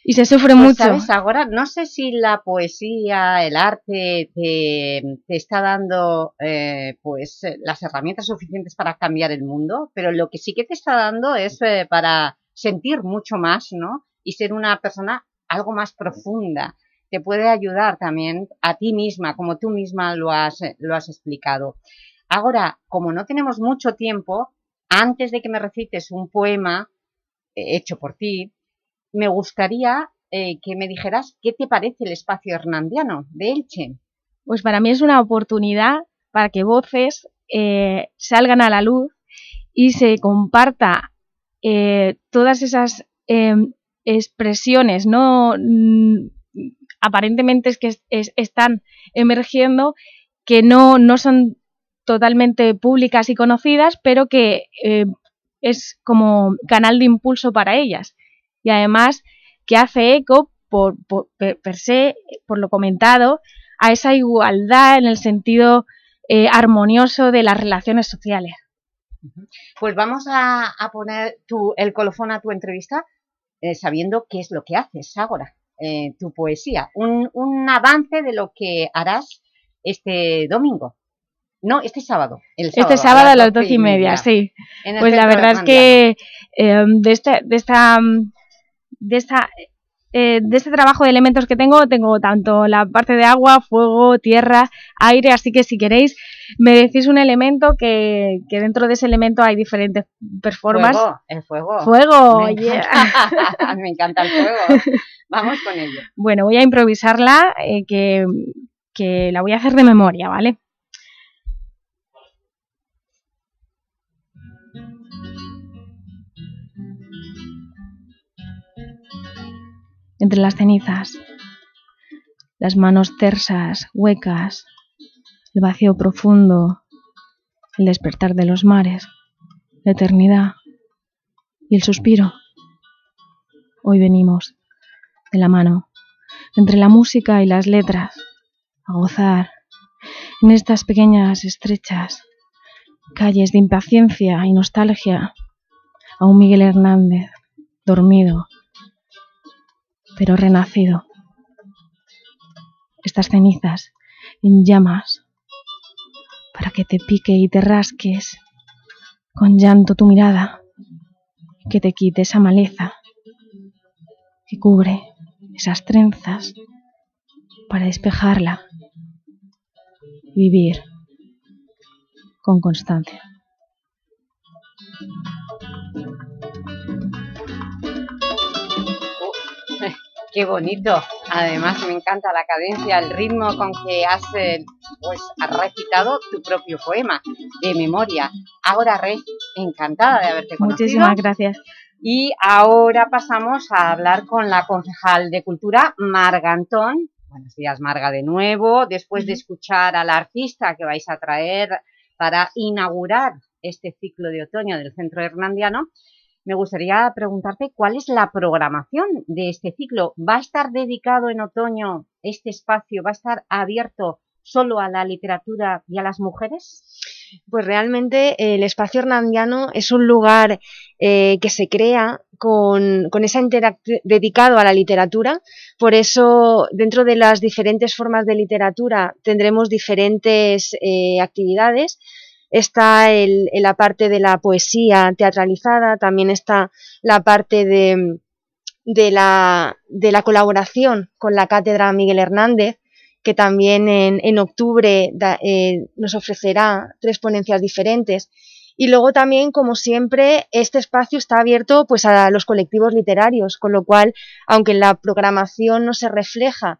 y se sufre pues, mucho. ¿sabes? Ahora no sé si la poesía, el arte te, te está dando eh, pues las herramientas suficientes para cambiar el mundo, pero lo que sí que te está dando es eh, para sentir mucho más, ¿no? Y ser una persona algo más profunda. Te puede ayudar también a ti misma, como tú misma lo has, lo has explicado. Ahora, como no tenemos mucho tiempo, antes de que me recites un poema eh, hecho por ti, me gustaría eh, que me dijeras qué te parece el espacio hernandiano de Elche. Pues para mí es una oportunidad para que voces eh, salgan a la luz y se comparta eh, todas esas em, expresiones no mm, aparentemente es que es, están emergiendo que no, no son totalmente públicas y conocidas, pero que es como canal de impulso para ellas y además que hace eco por, per, se, por lo comentado, a esa igualdad en el sentido eh, armonioso de las relaciones sociales. Pues vamos a, poner tu, el colofón a tu entrevista eh, sabiendo qué es lo que haces ahora, eh, tu poesía, un, un, avance de lo que harás este domingo. No, este sábado. El sábado este sábado a las doce y media, sí. Pues la verdad es que de, este, de esta de, esta, eh, de este trabajo de elementos que tengo, tengo tanto la parte de agua, fuego, tierra, aire, así que si queréis me decís un elemento que, que dentro de ese elemento hay diferentes performances. Fuego, el fuego. Fuego, me, encanta, me encanta el fuego. Vamos con ello. Bueno, voy a improvisarla, eh, que, que la voy a hacer de memoria, ¿vale? Entre las cenizas, las manos tersas, huecas, el vacío profundo, el despertar de los mares, la eternidad y el suspiro. Hoy venimos de la mano, entre la música y las letras, a gozar en estas pequeñas estrechas calles de impaciencia y nostalgia a un Miguel Hernández dormido pero renacido. Estas cenizas en llamas para que te pique y te rasques con llanto tu mirada, que te quite esa maleza que cubre esas trenzas para despejarla, vivir con constancia. Qué bonito. Además me encanta la cadencia, el ritmo con que has, pues, recitado tu propio poema de memoria. Ahora, Rey, encantada de haberte conocido. Muchísimas gracias. Y ahora pasamos a hablar con la concejal de Cultura, Marga Antón. Buenos días, Marga, de nuevo. Después de escuchar al artista que vais a traer para inaugurar este ciclo de otoño del Centro Hernandiano, me gustaría preguntarte cuál es la programación de este ciclo. ¿Va a estar dedicado en otoño este espacio? ¿Va a estar abierto solo a la literatura y a las mujeres? Pues realmente el espacio hernandiano es un lugar eh, que se crea con, con esa dedicado a la literatura, por eso dentro de las diferentes formas de literatura tendremos diferentes eh, actividades, está el, la parte de la poesía teatralizada, también está la parte de, de, la, de la colaboración con la Cátedra Miguel Hernández, que también en, en octubre eh, nos ofrecerá tres ponencias diferentes. Y luego también, como siempre, este espacio está abierto pues, a los colectivos literarios, con lo cual, aunque en la programación no se refleja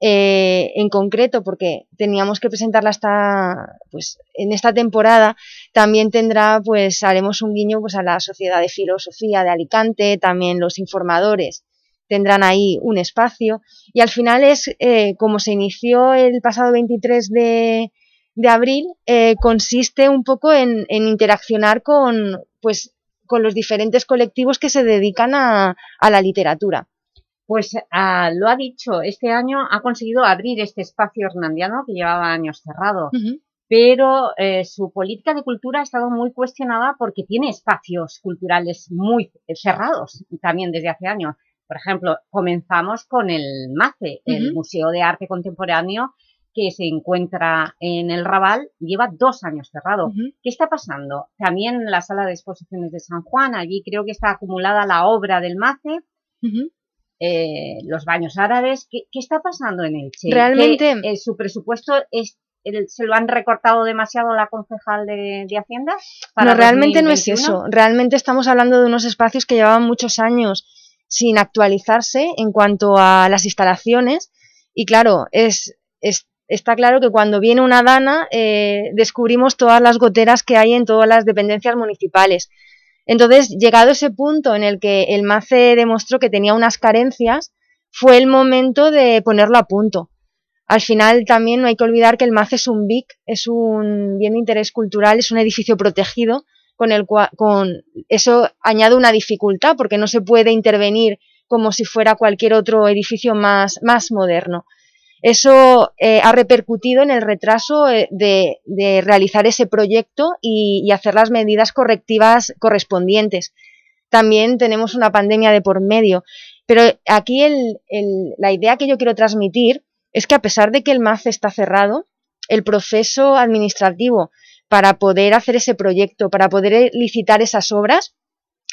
eh, en concreto, porque teníamos que presentarla hasta, pues, en esta temporada, también tendrá, pues, haremos un guiño pues, a la Sociedad de Filosofía de Alicante, también los informadores tendrán ahí un espacio, y al final es, eh, como se inició el pasado 23 de, abril, eh, consiste un poco en, en, interaccionar con, pues, con los diferentes colectivos que se dedican a, a la literatura. Pues uh, lo ha dicho, este año ha conseguido abrir este espacio hernandiano que llevaba años cerrado, uh -huh. pero eh, su política de cultura ha estado muy cuestionada porque tiene espacios culturales muy cerrados también desde hace años. Por ejemplo, comenzamos con el MACE, uh -huh. el Museo de Arte Contemporáneo, que se encuentra en el Raval, lleva dos años cerrado. Uh -huh. ¿Qué está pasando? También la sala de exposiciones de San Juan, allí creo que está acumulada la obra del MACE, uh -huh. Eh, los baños árabes. ¿Qué, ¿Qué, está pasando en Elche? Realmente... Eh, ¿Su presupuesto es, el, se lo han recortado demasiado la concejal de, de Hacienda? no, realmente 2021? no es eso. Realmente estamos hablando de unos espacios que llevaban muchos años sin actualizarse en cuanto a las instalaciones y claro, es, es está claro que cuando viene una dana eh, descubrimos todas las goteras que hay en todas las dependencias municipales. Entonces, llegado ese punto en el que el MACE demostró que tenía unas carencias, fue el momento de ponerlo a punto. Al final también no hay que olvidar que el MACE es un BIC, es un bien de interés cultural, es un edificio protegido, con el cual, con eso añade una dificultad porque no se puede intervenir como si fuera cualquier otro edificio más, más moderno. Eso eh, ha repercutido en el retraso eh, de, realizar ese proyecto y, hacer las medidas correctivas correspondientes. También tenemos una pandemia de por medio. Pero aquí la idea que yo quiero transmitir es que a pesar de que el MAC está cerrado, el proceso administrativo para poder hacer ese proyecto, para poder licitar esas obras,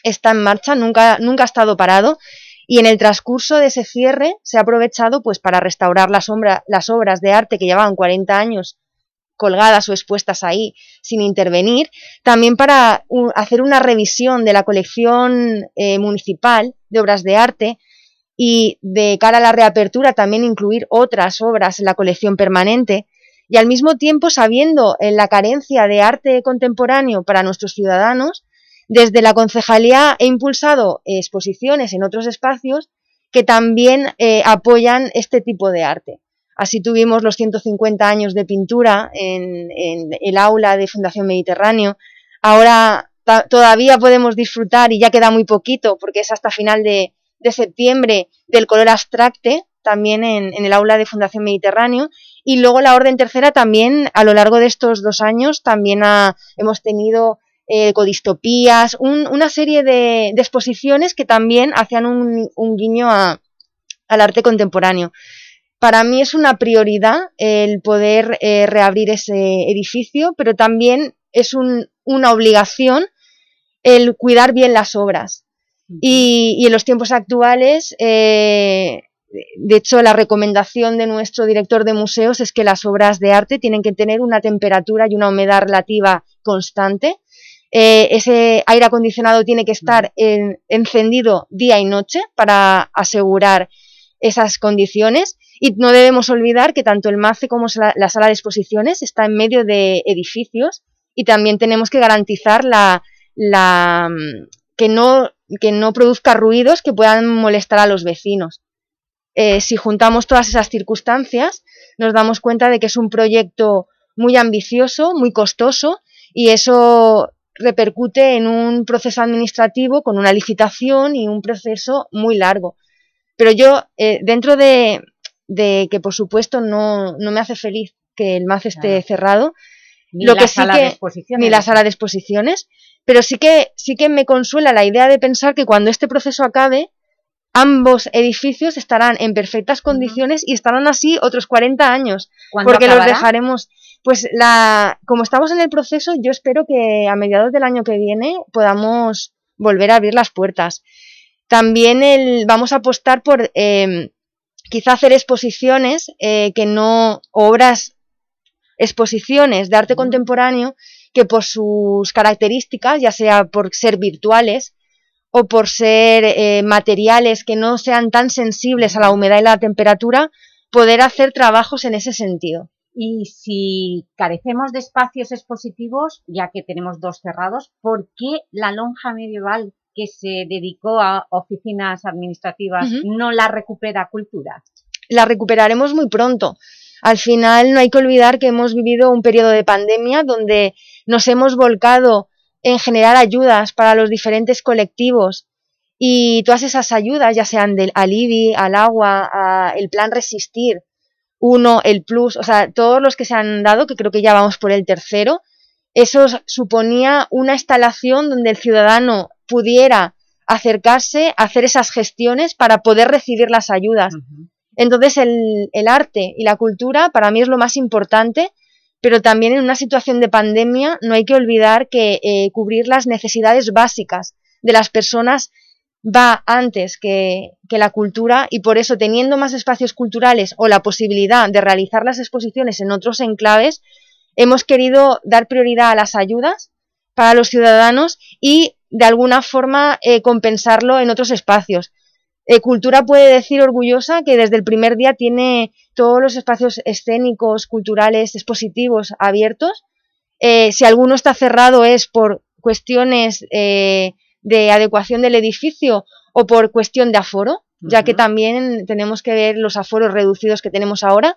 está en marcha, nunca ha estado parado y en el transcurso de ese cierre se ha aprovechado pues para restaurar las, sombra, las obras de arte que llevaban 40 años colgadas o expuestas ahí sin intervenir, también para hacer una revisión de la colección eh, municipal de obras de arte y de cara a la reapertura también incluir otras obras en la colección permanente. Y al mismo tiempo sabiendo en la carencia de arte contemporáneo para nuestros ciudadanos, desde la concejalía he impulsado exposiciones en otros espacios que también eh, apoyan este tipo de arte. Así tuvimos los 150 años de pintura en, el aula de Fundación Mediterráneo. Ahora todavía podemos disfrutar, y ya queda muy poquito, porque es hasta final de, de septiembre, del color abstracte, también en, en, el aula de Fundación Mediterráneo. Y luego la Orden Tercera también, a lo largo de estos dos años, también ha, hemos tenido eh, codistopías, un, una serie de, de, exposiciones que también hacían un, un guiño a, al arte contemporáneo. Para mí es una prioridad el poder eh, reabrir ese edificio, pero también es un, una obligación el cuidar bien las obras. Y, y en los tiempos actuales, eh, de hecho, la recomendación de nuestro director de museos es que las obras de arte tienen que tener una temperatura y una humedad relativa constante. Eh, ese aire acondicionado tiene que estar en, encendido día y noche para asegurar esas condiciones y no debemos olvidar que tanto el MACE como la, la sala de exposiciones está en medio de edificios y también tenemos que garantizar la, la, que, no, que no produzca ruidos que puedan molestar a los vecinos. Eh, si juntamos todas esas circunstancias, nos damos cuenta de que es un proyecto muy ambicioso, muy costoso, y eso repercute en un proceso administrativo con una licitación y un proceso muy largo. Pero yo, eh, dentro de, de, que por supuesto no, no, me hace feliz que el MAZ esté claro. cerrado, ni lo que la sí sala que, de exposiciones. ni la sala de exposiciones, pero sí que, sí que me consuela la idea de pensar que cuando este proceso acabe, ambos edificios estarán en perfectas condiciones uh -huh. y estarán así otros 40 años, porque acabará? los dejaremos... Pues la, como estamos en el proceso, yo espero que a mediados del año que viene podamos volver a abrir las puertas. También el, vamos a apostar por eh, quizá hacer exposiciones eh, que no, obras, exposiciones de arte contemporáneo que por sus características, ya sea por ser virtuales o por ser eh, materiales que no sean tan sensibles a la humedad y la temperatura, poder hacer trabajos en ese sentido. Y si carecemos de espacios expositivos, ya que tenemos dos cerrados, ¿por qué la lonja medieval que se dedicó a oficinas administrativas no la recupera cultura? La recuperaremos muy pronto. Al final no hay que olvidar que hemos vivido un periodo de pandemia donde nos hemos volcado en generar ayudas para los diferentes colectivos y todas esas ayudas, ya sean del al IBI, al agua, el plan Resistir, uno, el Plus, o sea, todos los que se han dado, que creo que ya vamos por el tercero, eso suponía una instalación donde el ciudadano pudiera acercarse, hacer esas gestiones para poder recibir las ayudas. Entonces el, el, arte y la cultura para mí es lo más importante, pero también en una situación de pandemia no hay que olvidar que eh, cubrir las necesidades básicas de las personas va antes que, que, la cultura y por eso teniendo más espacios culturales o la posibilidad de realizar las exposiciones en otros enclaves, hemos querido dar prioridad a las ayudas para los ciudadanos y de alguna forma eh, compensarlo en otros espacios. Eh, Cultura puede decir orgullosa que desde el primer día tiene todos los espacios escénicos, culturales, expositivos abiertos. Eh, si alguno está cerrado es por cuestiones eh, de adecuación del edificio o por cuestión de aforo, ya que también tenemos que ver los aforos reducidos que tenemos ahora,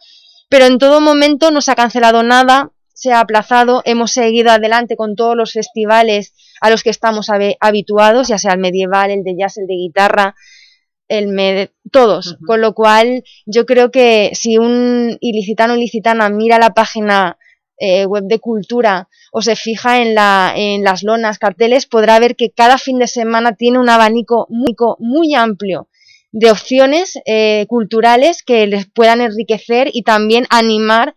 pero en todo momento no se ha cancelado nada, se ha aplazado, hemos seguido adelante con todos los festivales a los que estamos habituados, ya sea el medieval, el de jazz, el de guitarra, el med todos, con lo cual yo creo que si un ilicitano o ilicitana mira la página eh, web de cultura o se fija en, la, en las lonas, carteles, podrá ver que cada fin de semana tiene un abanico muy, muy amplio de opciones eh, culturales que les puedan enriquecer y también animar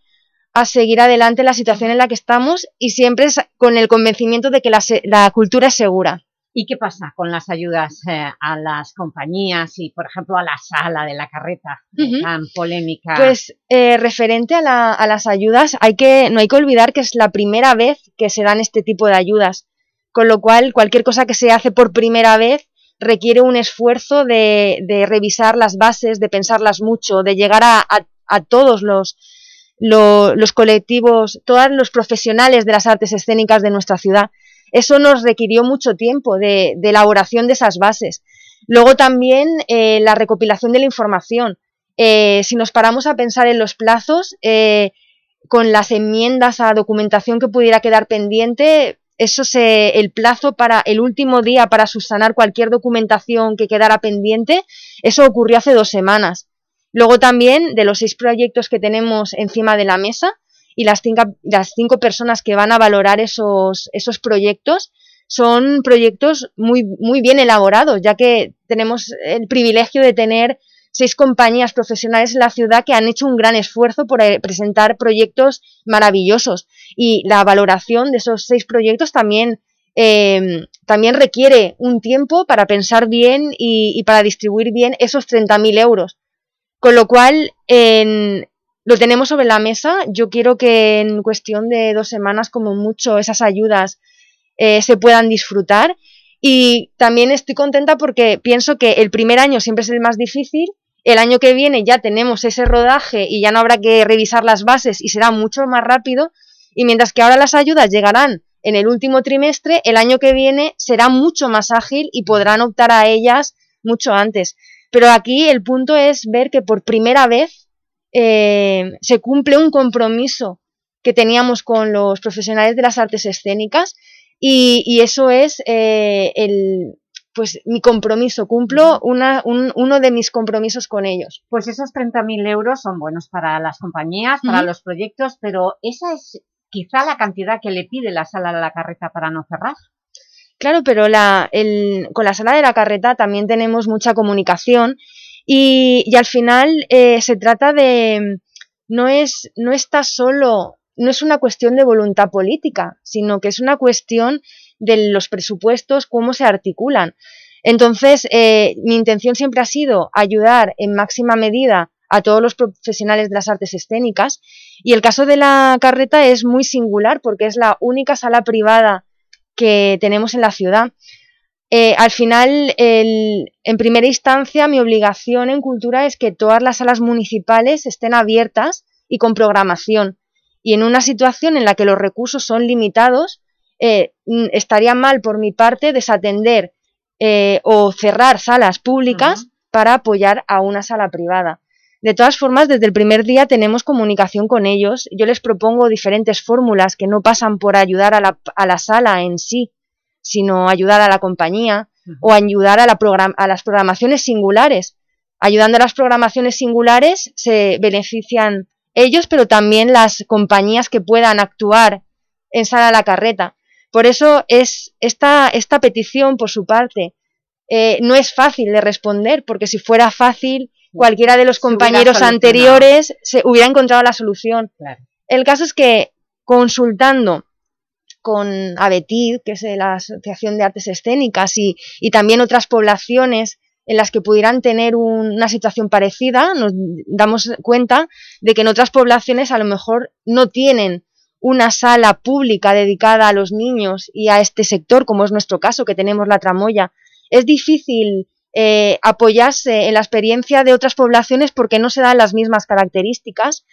a seguir adelante la situación en la que estamos y siempre con el convencimiento de que la, la cultura es segura. ¿Y qué pasa con las ayudas eh, a las compañías y, por ejemplo, a la sala de la carreta tan polémica? Pues eh, referente a, la, a, las ayudas, hay que, no hay que olvidar que es la primera vez que se dan este tipo de ayudas, con lo cual cualquier cosa que se hace por primera vez requiere un esfuerzo de, de revisar las bases, de pensarlas mucho, de llegar a, a, a todos los, lo, los colectivos, todos los profesionales de las artes escénicas de nuestra ciudad. Eso nos requirió mucho tiempo de, elaboración de esas bases. Luego también eh, la recopilación de la información. Eh, si nos paramos a pensar en los plazos, eh, con las enmiendas a documentación que pudiera quedar pendiente, eso se, el plazo para el último día para subsanar cualquier documentación que quedara pendiente, eso ocurrió hace dos semanas. Luego también, de los seis proyectos que tenemos encima de la mesa y las cinco, las cinco personas que van a valorar esos, esos proyectos, son proyectos muy, muy bien elaborados, ya que tenemos el privilegio de tener seis compañías profesionales en la ciudad que han hecho un gran esfuerzo por eh, presentar proyectos maravillosos. Y la valoración de esos seis proyectos también, eh, también requiere un tiempo para pensar bien y, y para distribuir bien esos 30.000 euros. Con lo cual, en, lo tenemos sobre la mesa. Yo quiero que en cuestión de dos semanas, como mucho, esas ayudas eh, se puedan disfrutar. Y también estoy contenta porque pienso que el primer año siempre es el más difícil. El año que viene ya tenemos ese rodaje y ya no habrá que revisar las bases y será mucho más rápido. Y mientras que ahora las ayudas llegarán en el último trimestre, el año que viene será mucho más ágil y podrán optar a ellas mucho antes. Pero aquí el punto es ver que por primera vez eh, se cumple un compromiso que teníamos con los profesionales de las artes escénicas y, y eso es eh, el, pues mi compromiso, cumplo una, un, uno de mis compromisos con ellos. Pues esos 30.000 euros son buenos para las compañías, para uh -huh. los proyectos, pero esa es quizá la cantidad que le pide la sala de la carreta para no cerrar. Claro, pero la, el, con la sala de la carreta también tenemos mucha comunicación y, y al final eh, se trata de, no es, no está solo, no es una cuestión de voluntad política, sino que es una cuestión de los presupuestos, cómo se articulan. Entonces, eh, mi intención siempre ha sido ayudar en máxima medida a todos los profesionales de las artes escénicas y el caso de la carreta es muy singular porque es la única sala privada que tenemos en la ciudad. Eh, al final, en primera instancia, mi obligación en cultura es que todas las salas municipales estén abiertas y con programación. Y en una situación en la que los recursos son limitados, eh, estaría mal por mi parte desatender eh, o cerrar salas públicas para apoyar a una sala privada. De todas formas, desde el primer día tenemos comunicación con ellos. Yo les propongo diferentes fórmulas que no pasan por ayudar a la, a la sala en sí, sino ayudar a la compañía o ayudar a, la a las programaciones singulares. Ayudando a las programaciones singulares se benefician ellos, pero también las compañías que puedan actuar en sala a la carreta. Por eso es esta, esta petición, por su parte, eh, no es fácil de responder, porque si fuera fácil, cualquiera de los compañeros anteriores se hubiera encontrado la solución. El caso es que consultando con ABETID, que es la Asociación de Artes Escénicas, y, también otras poblaciones en las que pudieran tener una situación parecida, nos damos cuenta de que en otras poblaciones a lo mejor no tienen una sala pública dedicada a los niños y a este sector, como es nuestro caso, que tenemos la tramoya. Es difícil eh, apoyarse en la experiencia de otras poblaciones porque no se dan las mismas características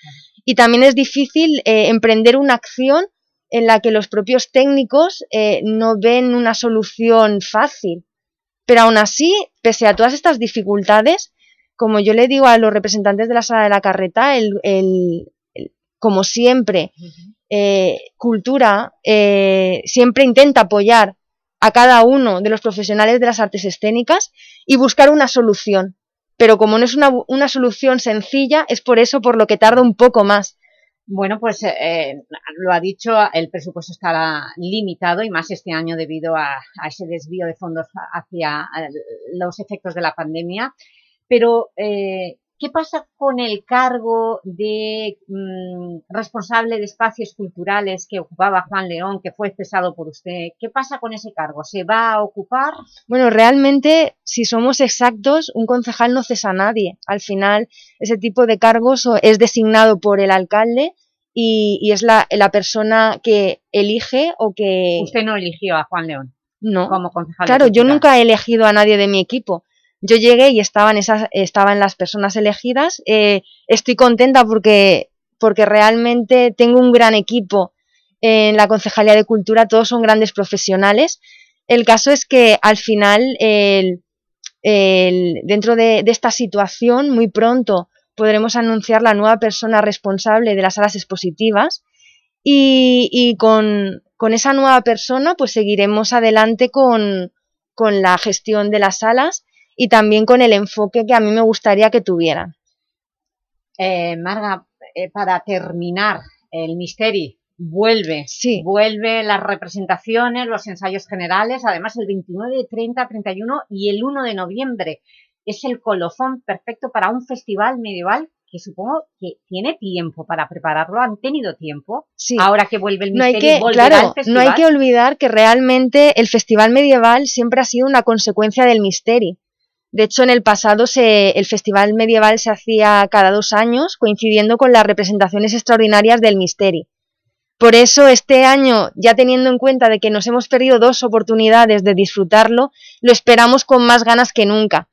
y también es difícil eh, emprender una acción en la que los propios técnicos eh, no ven una solución fácil. Pero aún así, pese a todas estas dificultades, como yo le digo a los representantes de la sala de la carreta, el, como siempre, eh, Cultura eh, siempre intenta apoyar a cada uno de los profesionales de las artes escénicas y buscar una solución. Pero como no es una, una solución sencilla, es por eso por lo que tarda un poco más bueno, pues eh, eh, lo ha dicho, el presupuesto estará limitado y más este año debido a, ese desvío de fondos hacia eh, los efectos de la pandemia. Pero, ¿qué pasa con el cargo de mm, responsable de espacios culturales que ocupaba Juan León, que fue cesado por usted? ¿Qué pasa con ese cargo? ¿Se va a ocupar? Bueno, realmente, si somos exactos, un concejal no cesa a nadie. Al final, ese tipo de cargos es designado por el alcalde y, es la, la, persona que elige o que... Usted no eligió a Juan León no. como concejal Claro, yo nunca he elegido a nadie de mi equipo. Yo llegué y estaban, esas, estaban las personas elegidas. Eh, estoy contenta porque, porque realmente tengo un gran equipo en la Concejalía de Cultura, todos son grandes profesionales. El caso es que al final, el, dentro de, esta situación, muy pronto podremos anunciar la nueva persona responsable de las salas expositivas y, con, esa nueva persona pues seguiremos adelante con, la gestión de las salas y también con el enfoque que a mí me gustaría que tuvieran. Eh, Marga, eh, para terminar, el Misteri vuelve, sí. vuelve las representaciones, los ensayos generales, además el 29, 30, 31 y el 1 de noviembre es el colofón perfecto para un festival medieval que supongo que tiene tiempo para prepararlo, han tenido tiempo, sí. ahora que vuelve el no misterio, hay que, claro, No hay que olvidar que realmente el festival medieval siempre ha sido una consecuencia del misterio. De hecho, en el pasado se, el festival medieval se hacía cada dos años, coincidiendo con las representaciones extraordinarias del misterio. Por eso este año, ya teniendo en cuenta de que nos hemos perdido dos oportunidades de disfrutarlo, lo esperamos con más ganas que nunca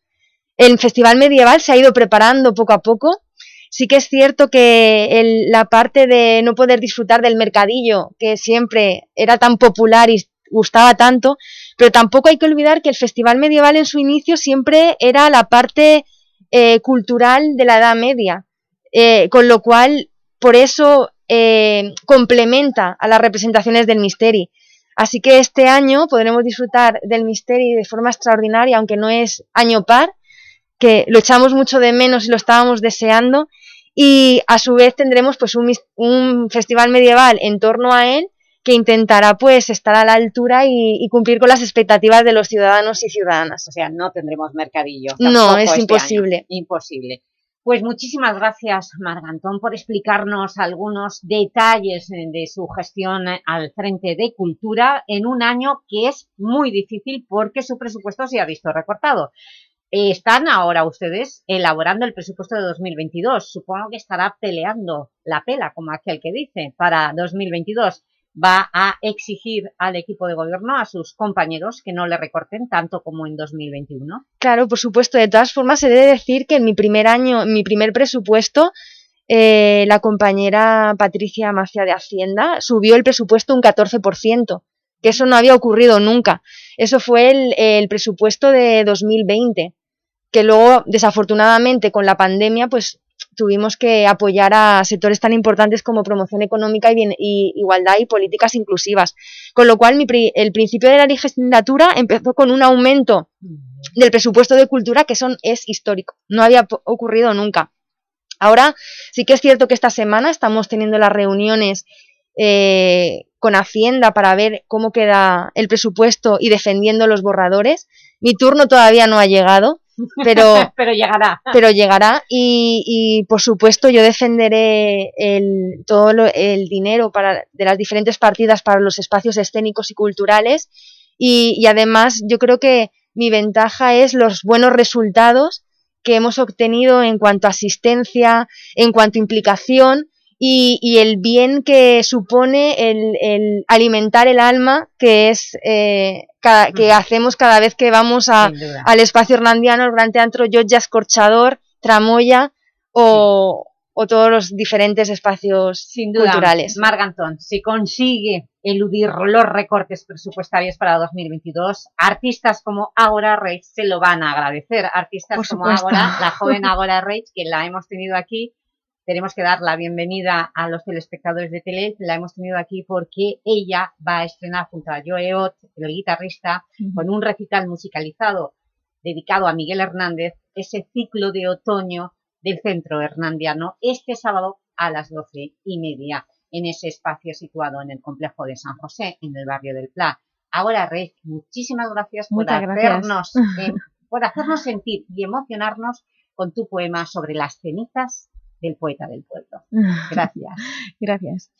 el Festival Medieval se ha ido preparando poco a poco. Sí que es cierto que la parte de no poder disfrutar del mercadillo, que siempre era tan popular y gustaba tanto, pero tampoco hay que olvidar que el Festival Medieval en su inicio siempre era la parte eh, cultural de la Edad Media, eh, con lo cual, por eso eh, complementa a las representaciones del misterio. Así que este año podremos disfrutar del misterio de forma extraordinaria, aunque no es año par, que lo echamos mucho de menos y lo estábamos deseando y a su vez tendremos pues un, festival medieval en torno a él que intentará pues estar a la altura y, cumplir con las expectativas de los ciudadanos y ciudadanas. O sea, no tendremos mercadillo. No, es este imposible. Imposible. Pues muchísimas gracias, Margantón, por explicarnos algunos detalles de su gestión al frente de Cultura en un año que es muy difícil porque su presupuesto se ha visto recortado. Están ahora ustedes elaborando el presupuesto de 2022. Supongo que estará peleando la pela, como aquel que dice, para 2022. Va a exigir al equipo de gobierno, a sus compañeros, que no le recorten tanto como en 2021? Claro, por supuesto. De todas formas, se debe decir que en mi primer año, en mi primer presupuesto, eh, la compañera Patricia Macia de Hacienda subió el presupuesto un 14%, que eso no había ocurrido nunca. Eso fue el, el presupuesto de 2020, que luego, desafortunadamente, con la pandemia, pues tuvimos que apoyar a sectores tan importantes como promoción económica y, bien, y igualdad y políticas inclusivas. Con lo cual, mi, el principio de la legislatura empezó con un aumento del presupuesto de cultura que son, es histórico, no había ocurrido nunca. Ahora sí que es cierto que esta semana estamos teniendo las reuniones eh, con Hacienda para ver cómo queda el presupuesto y defendiendo los borradores. Mi turno todavía no ha llegado, pero, pero llegará. Pero llegará y, y por supuesto yo defenderé el, todo lo, el dinero para, de las diferentes partidas para los espacios escénicos y culturales y, y además yo creo que mi ventaja es los buenos resultados que hemos obtenido en cuanto a asistencia, en cuanto a implicación y, y el bien que supone el, el, alimentar el alma que es eh, cada, que hacemos cada vez que vamos a, al espacio hernandiano, el Gran Teatro Georgia Escorchador, Tramoya o, sí. o, todos los diferentes espacios Sin duda, culturales. Margantón, si consigue eludir los recortes presupuestarios para 2022, artistas como Agora Reich se lo van a agradecer. Artistas Por como supuesto. Agora, la joven Agora Reich, que la hemos tenido aquí, tenemos que dar la bienvenida a los telespectadores de Tele, la hemos tenido aquí porque ella va a estrenar junto a Joe Ott, el guitarrista, con un recital musicalizado dedicado a Miguel Hernández, ese ciclo de otoño del centro hernandiano, este sábado a las doce y media, en ese espacio situado en el complejo de San José, en el barrio del Pla. Ahora, Rey, muchísimas gracias por, hacernos, gracias. eh, por hacernos sentir y emocionarnos con tu poema sobre las cenizas del poeta del pueblo. Gracias. Gracias.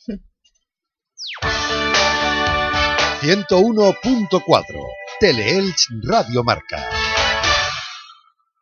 101.4 Teleelch Radio Marca.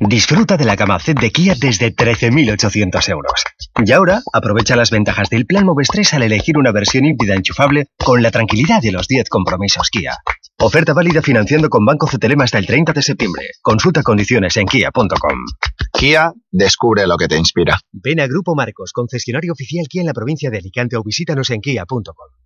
Disfruta de la gama Z de Kia desde 13.800 euros. Y ahora, aprovecha las ventajas del plan Moves 3 al elegir una versión híbrida enchufable con la tranquilidad de los 10 compromisos Kia. Oferta válida financiando con Banco CTLM hasta el 30 de septiembre. Consulta condiciones en kia.com. Kia, descubre lo que te inspira. Ven a Grupo Marcos, concesionario oficial Kia en la provincia de Alicante o visítanos en kia.com.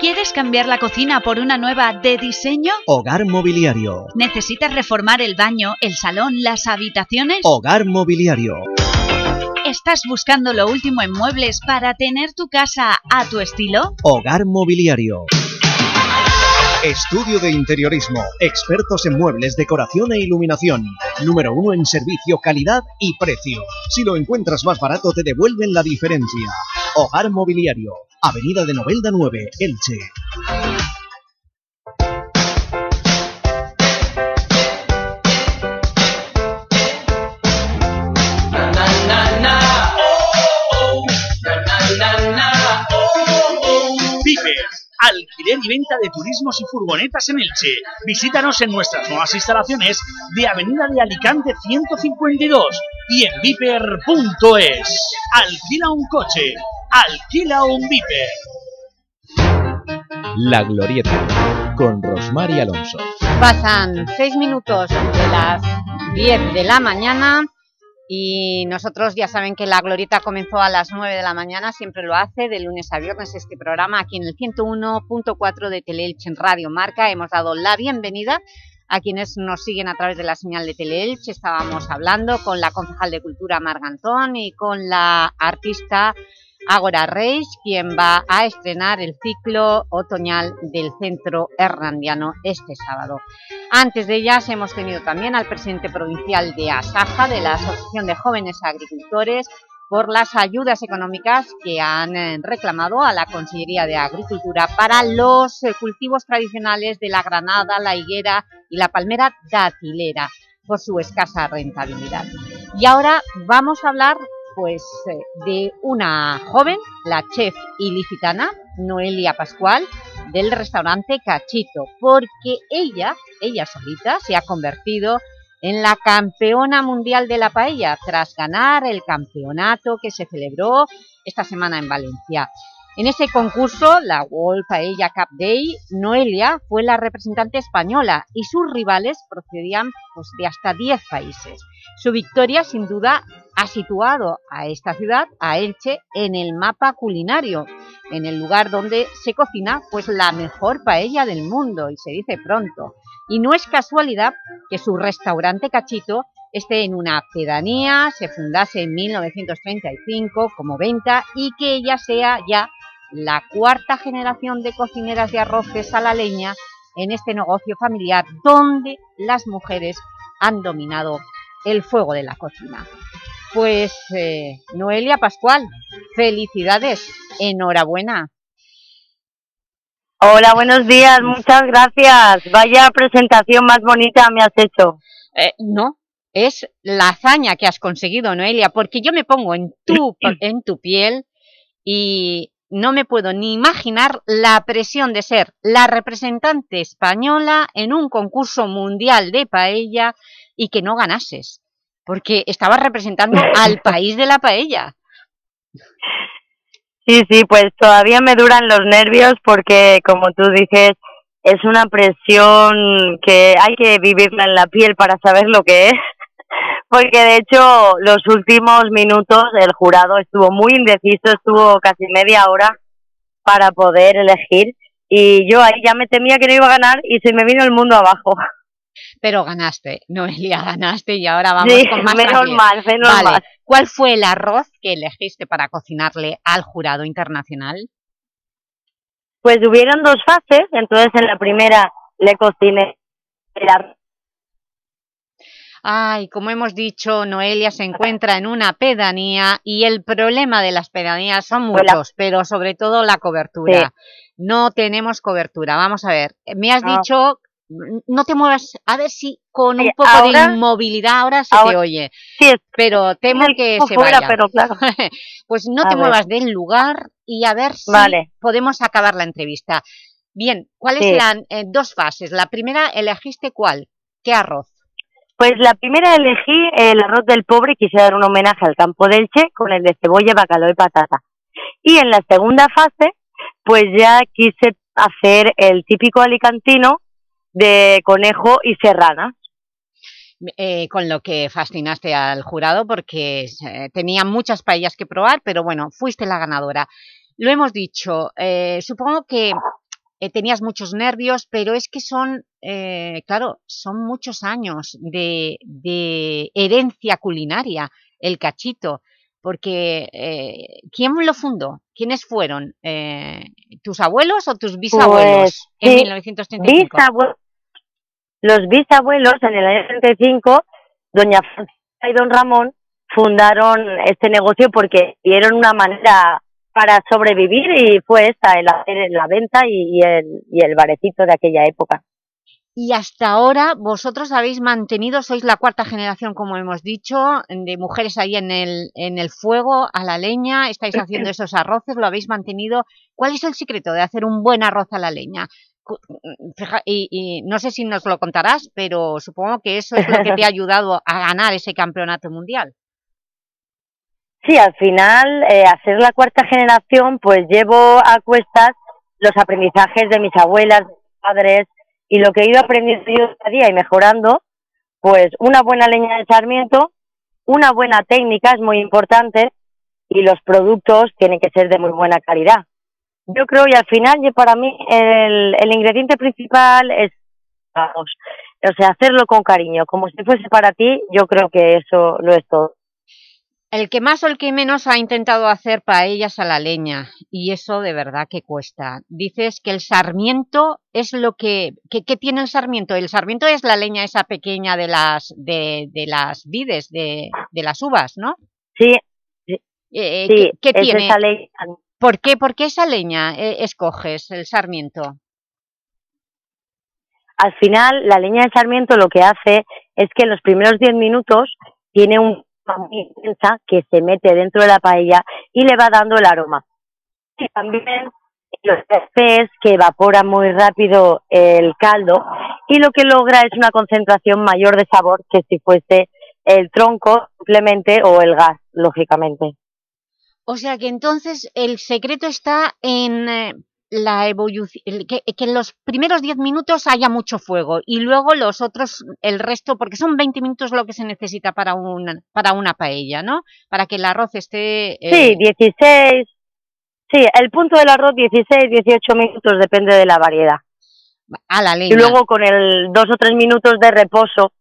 ¿Quieres cambiar la cocina por una nueva de diseño? Hogar Mobiliario. ¿Necesitas reformar el baño, el salón, las habitaciones? Hogar Mobiliario. ¿Estás buscando lo último en muebles para tener tu casa a tu estilo? Hogar Mobiliario. Estudio de interiorismo, expertos en muebles, decoración e iluminación. Número uno en servicio, calidad y precio. Si lo encuentras más barato te devuelven la diferencia. Hogar Mobiliario, Avenida de Novelda 9, Elche. Alquiler y venta de turismos y furgonetas en Elche. Visítanos en nuestras nuevas instalaciones de Avenida de Alicante 152 y en viper.es. Alquila un coche, alquila un Viper. La Glorieta, con Rosmar y Alonso. Pasan seis minutos de las 10 de la mañana y nosotros ya saben que La Glorieta comenzó a las 9 de la mañana, siempre lo hace, de lunes a viernes este programa aquí en el 101.4 de Teleelch en Radio Marca. Hemos dado la bienvenida a quienes nos siguen a través de la señal de Teleelch. Estábamos hablando con la concejal de Cultura Margantón y con la artista Ágora Reis, quien va a estrenar el ciclo otoñal del Centro Hernandiano este sábado. Antes de ellas hemos tenido también al presidente provincial de Asaja, de la Asociación de Jóvenes Agricultores, por las ayudas económicas que han eh, reclamado a la Consellería de Agricultura para los eh, cultivos tradicionales de la granada, la higuera y la palmera datilera por su escasa rentabilidad. Y ahora vamos a hablar pues eh, de una joven, la chef ilicitana, Noelia Pascual, del restaurante Cachito, porque ella, ella solita, se ha convertido en la campeona mundial de la paella, tras ganar el campeonato que se celebró esta semana en Valencia. En ese concurso, la World Paella Cup Day, Noelia fue la representante española y sus rivales procedían pues, de hasta 10 países. Su victoria, sin duda, ha situado a esta ciudad, a Elche, en el mapa culinario, en el lugar donde se cocina pues, la mejor paella del mundo, y se dice pronto. Y no es casualidad que su restaurante Cachito esté en una pedanía, se fundase en 1935 como venta y que ella sea ya la cuarta generación de cocineras de arroces a la leña en este negocio familiar donde las mujeres han dominado el fuego de la cocina. Pues eh, Noelia Pascual, felicidades, enhorabuena. Hola, buenos días, muchas gracias. Vaya presentación más bonita me has hecho. Eh, no, es la hazaña que has conseguido, Noelia, porque yo me pongo en tu, en tu piel y no me puedo ni imaginar la presión de ser la representante española en un concurso mundial de paella y que no ganases, porque estabas representando al país de la paella. Sí, sí, pues todavía me duran los nervios porque, como tú dices, es una presión que hay que vivirla en la piel para saber lo que es porque de hecho los últimos minutos el jurado estuvo muy indeciso, estuvo casi media hora para poder elegir y yo ahí ya me temía que no iba a ganar y se me vino el mundo abajo. Pero ganaste, Noelia, ganaste y ahora vamos con más menos mal, menos vale. mal. ¿Cuál fue el arroz que elegiste para cocinarle al jurado internacional? Pues hubieron dos fases, entonces en la primera le cociné el arroz Ay, como hemos dicho, Noelia se encuentra en una pedanía y el problema de las pedanías son muchos, pero sobre todo la cobertura. No tenemos cobertura. Vamos a ver, me has No. dicho, mm, no te muevas, a ver si con un poco ahora- de inmovilidad ahora se te oye. Sí, Pero temo que se fuera, vaya. pero claro. pues no A te ver. muevas del lugar y a ver si Vale. podemos acabar la entrevista. Bien, ¿cuáles Sí. eran eh, dos fases? La primera, ¿elegiste cuál? ¿Qué arroz? Pues la primera elegí el arroz del pobre, quise dar un homenaje al campo del Che con el de cebolla, bacalao y patata. Y en la segunda fase, pues ya quise hacer el típico alicantino de conejo y serrana. Eh, con lo que fascinaste al jurado porque eh, tenía muchas paellas que probar, pero bueno, fuiste la ganadora. Lo hemos dicho, eh, supongo que eh, tenías muchos nervios, pero es que son, eh, claro, son muchos años de, de herencia culinaria, el cachito, porque eh, ¿quién lo fundó? ¿Quiénes fueron? ¿Tus abuelos o tus bisabuelos Pues, en sí, 1935? bisabue- los bisabuelos en el año 35, doña Francisca y don Ramón fundaron este negocio porque vieron una manera para sobrevivir y fue esta, el hacer la venta y, y el, y el barecito de aquella época. Y hasta ahora vosotros habéis mantenido, sois la cuarta generación, como hemos dicho, de mujeres ahí en el, en el fuego, a la leña, estáis haciendo esos arroces, lo habéis mantenido. ¿Cuál es el secreto de hacer un buen arroz a la leña? Fija- Y, y no sé si nos lo contarás, pero supongo que eso es lo que te ha ayudado a ganar ese campeonato mundial. Sí, al final, eh, a ser la cuarta generación, pues llevo a cuestas los aprendizajes de mis abuelas, de mis padres, y lo que he ido aprendiendo yo cada día y mejorando, pues una buena leña de sarmiento, una buena técnica es muy importante, y los productos tienen que ser de muy buena calidad. Yo creo, y al final, y para mí, el, el ingrediente principal es, vamos, o sea, hacerlo con cariño, como si fuese para ti, yo creo que eso lo es todo. El que más o el que menos ha intentado hacer paellas a la leña, y eso de verdad que cuesta. Dices que el sarmiento es lo que... ¿Qué, tiene el sarmiento? El sarmiento es la leña esa pequeña de las, de, de las vides, de, de las uvas, ¿no? Sí, sí, Eh, sí, ¿qué, qué es tiene? esa leña. ¿Por qué, por qué esa leña eh, escoges, el sarmiento? Al final, la leña de sarmiento lo que hace es que en los primeros 10 minutos tiene un muy intensa que se mete dentro de la paella y le va dando el aroma. Y también lo que hace es que evapora muy rápido el caldo y lo que logra es una concentración mayor de sabor que si fuese el tronco simplemente o el gas, lógicamente. O sea que entonces el secreto está en eh, la evolución, que, que en los primeros 10 minutos haya mucho fuego y luego los otros, el resto, porque son 20 minutos lo que se necesita para, un, para una paella, ¿no? Para que el arroz esté... eh, Sí, 16. Sí, el punto del arroz 16, 18 minutos, depende de la variedad. a la leña. Y luego con el dos o tres minutos de reposo.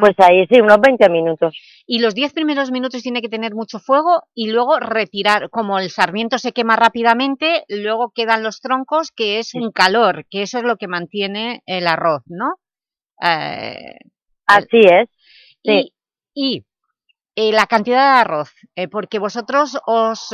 Pues ahí sí, unos 20 minutos. Y los 10 primeros minutos tiene que tener mucho fuego y luego retirar, como el sarmiento se quema rápidamente, luego quedan los troncos, que es un calor, que eso es lo que mantiene el arroz, ¿no? Eh, Así es. Y, y, eh, la cantidad de arroz, eh, porque vosotros os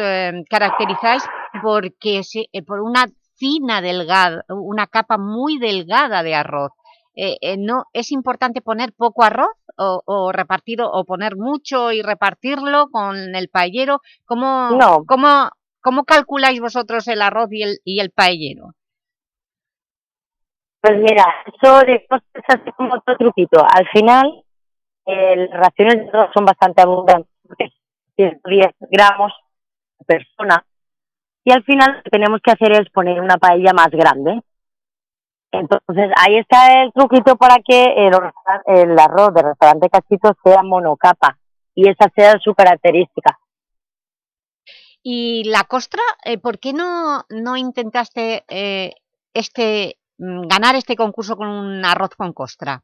caracterizáis porque se- por una fina delgada, una capa muy delgada de arroz. Eh, eh, no, ¿Es importante poner poco arroz o, o repartir o poner mucho y repartirlo con el paellero? ¿Cómo, No. cómo, cómo calculáis vosotros el arroz y el, y el paellero? Pues mira, eso es así como otro truquito. Al final, eh, las raciones de arroz son bastante abundantes, porque es 10 gramos por persona. Y al final lo que tenemos que hacer es poner una paella más grande. Entonces, ahí está el truquito para que el, el arroz del restaurante Cachito sea monocapa y esa sea su característica. Y la costra, eh, ¿por qué no, no intentaste eh, este, mm, ganar este concurso con un arroz con costra?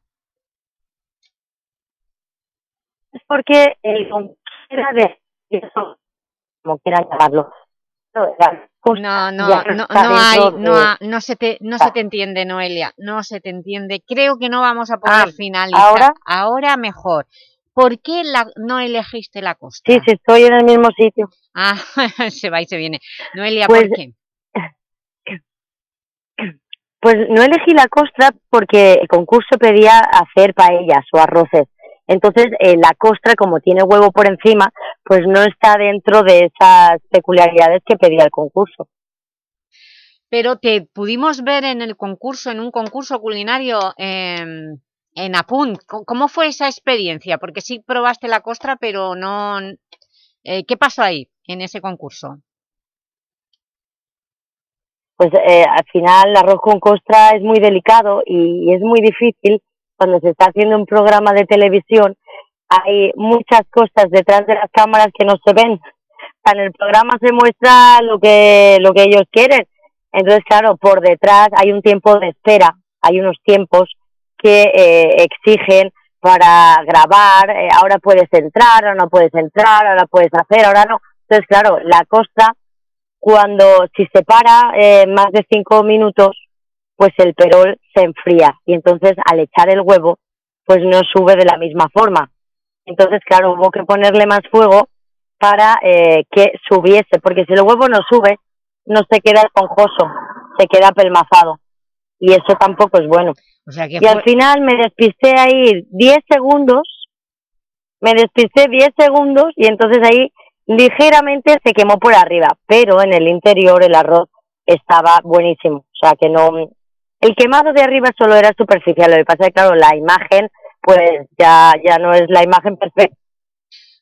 Es porque el concurso era de, como quieran llamarlo, era. No, no, no, está no hay, no, ha- no se te, no se te entiende, Noelia, no se te entiende. Creo que no vamos a poder Ah, finalizar. ¿ahora? Ahora mejor. ¿Por qué la, no elegiste la costa? Sí, sí, estoy en el mismo sitio. Ah, se va y se viene. Noelia, Pues, ¿por qué? Pues no elegí la costra porque el concurso pedía hacer paellas o arroces. Entonces, eh, la costra, como tiene huevo por encima, pues no está dentro de esas peculiaridades que pedía el concurso. Pero te pudimos ver en el concurso, en un concurso culinario en, en Apunt. ¿Cómo- ¿Cómo fue esa experiencia? Porque sí probaste la costra, pero no... eh, ¿Qué pasó ahí, en ese concurso? Pues eh, al final el arroz con costra es muy delicado y, y es muy difícil cuando se está haciendo un programa de televisión. Hay muchas cosas detrás de las cámaras que no se ven. En el programa se muestra lo que, lo que ellos quieren. Entonces, claro, por detrás hay un tiempo de espera, hay unos tiempos que eh, exigen para grabar, eh, ahora puedes entrar, ahora no puedes entrar, ahora puedes hacer, ahora no. Entonces, claro, la costa, cuando si se para eh, más de cinco minutos, pues el perol se enfría y entonces al echar el huevo, pues no sube de la misma forma. Entonces, claro, hubo que ponerle más fuego para eh, que subiese, porque si el huevo no sube, no se queda esponjoso, se queda pelmazado. Y eso tampoco es bueno. O sea que Y al final me despisté ahí 10 segundos, me despisté 10 segundos y entonces ahí ligeramente se quemó por arriba, pero en el interior el arroz estaba buenísimo. O sea que no, el quemado de arriba solo era superficial, lo que pasa es que claro, la imagen pues ya, ya no es la imagen perfecta.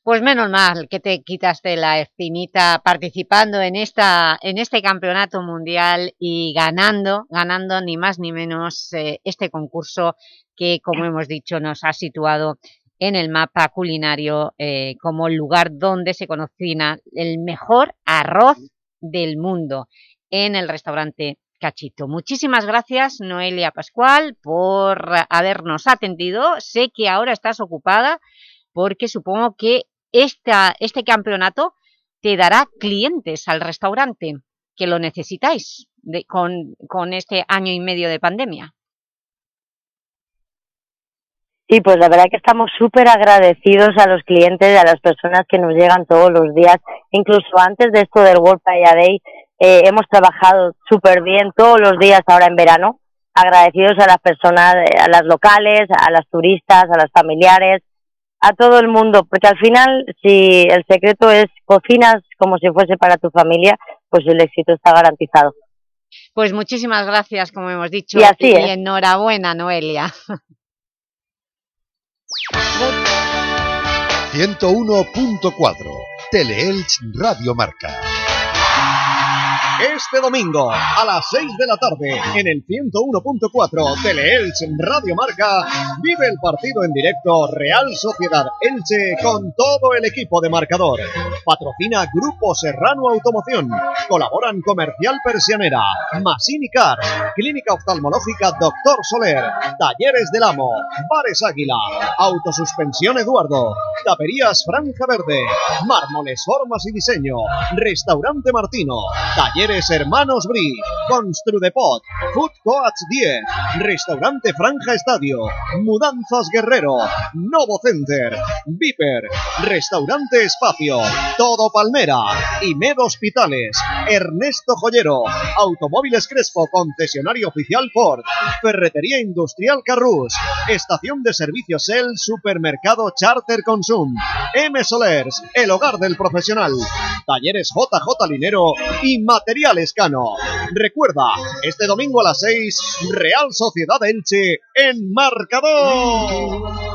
Pues menos mal que te quitaste la espinita participando en, esta, en este campeonato mundial y ganando, ganando ni más ni menos eh, este concurso que, como hemos dicho, nos ha situado en el mapa culinario eh, como el lugar donde se cocina el mejor arroz del mundo en el restaurante Cachito. Muchísimas gracias, Noelia Pascual, por habernos atendido. Sé que ahora estás ocupada porque supongo que esta, este campeonato te dará clientes al restaurante que lo necesitáis de- con, este año y medio de pandemia. Sí, pues la verdad que estamos súper agradecidos a los clientes a las personas que nos llegan todos los días. Incluso antes de esto del World Paella Day, eh, hemos trabajado súper bien todos los días ahora en verano. Agradecidos a las personas, eh, a las locales, a las turistas, a las familiares, a todo el mundo. Porque al final, si el secreto es cocinas como si fuese para tu familia, pues el éxito está garantizado. Pues muchísimas gracias, como hemos dicho, Y así es. enhorabuena, Noelia. 101.4 Teleelch Radio Marca. Este domingo a las 6 de la tarde en el 101.4 Teleelch Radio Marca vive el partido en directo Real Sociedad Elche con todo el equipo de marcador. Patrocina Grupo Serrano Automoción. Colaboran Comercial Persianera, Masini Cars, Clínica Oftalmológica Doctor Soler, Talleres del Amo, Bares Águila, Autosuspensión Eduardo, Taperías Franja Verde, Mármoles Formas y Diseño, Restaurante Martino, Talleres Hermanos Bri, Construdepot, Food Coach 10, Restaurante Franja Estadio, Mudanzas Guerrero, Novo Center, Viper, Restaurante Espacio, Todo Palmera, Imed Hospitales, Ernesto Joyero, Automóviles Crespo, concesionario oficial Ford, Ferretería Industrial Carrus, Estación de Servicios El Supermercado Charter Consum, M Solers, el hogar del profesional, Talleres JJ Linero y Materiales Cano. Recuerda, este domingo a las 6, Real Sociedad Elche en marcador.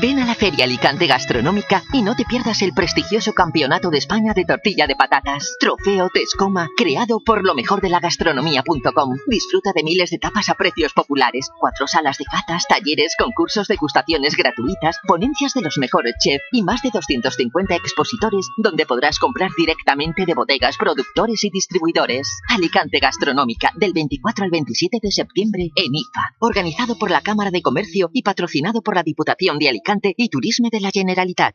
Ven a la Feria Alicante Gastronómica y no te pierdas el prestigioso Campeonato de España de Tortilla de Patatas. Trofeo Tescoma, creado por lo mejor de la gastronomía.com. Disfruta de miles de tapas a precios populares, cuatro salas de catas, talleres, concursos, degustaciones gratuitas, ponencias de los mejores chefs y más de 250 expositores donde podrás comprar directamente de bodegas, productores y distribuidores. Alicante Gastronómica, del 24 al 27 de septiembre en IFA. Organizado por la Cámara de Comercio y patrocinado por la Diputación de Alicante y Turisme de la Generalitat.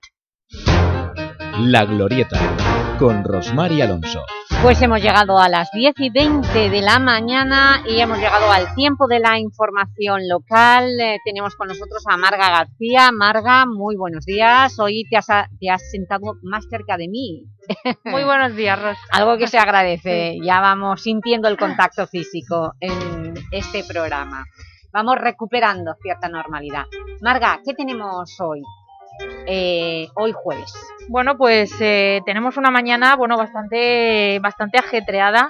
La Glorieta, con Rosmar y Alonso. Pues hemos llegado a las 10 y 20 de la mañana y hemos llegado al tiempo de la información local. Eh, tenemos con nosotros a Marga García. Marga, muy buenos días. Hoy te has, te has sentado más cerca de mí. Muy buenos días, Ros. Algo que se agradece. Ya vamos sintiendo el contacto físico en este programa vamos recuperando cierta normalidad. Marga, ¿qué tenemos hoy? Eh, hoy jueves. Bueno, pues eh, tenemos una mañana bueno, bastante, bastante ajetreada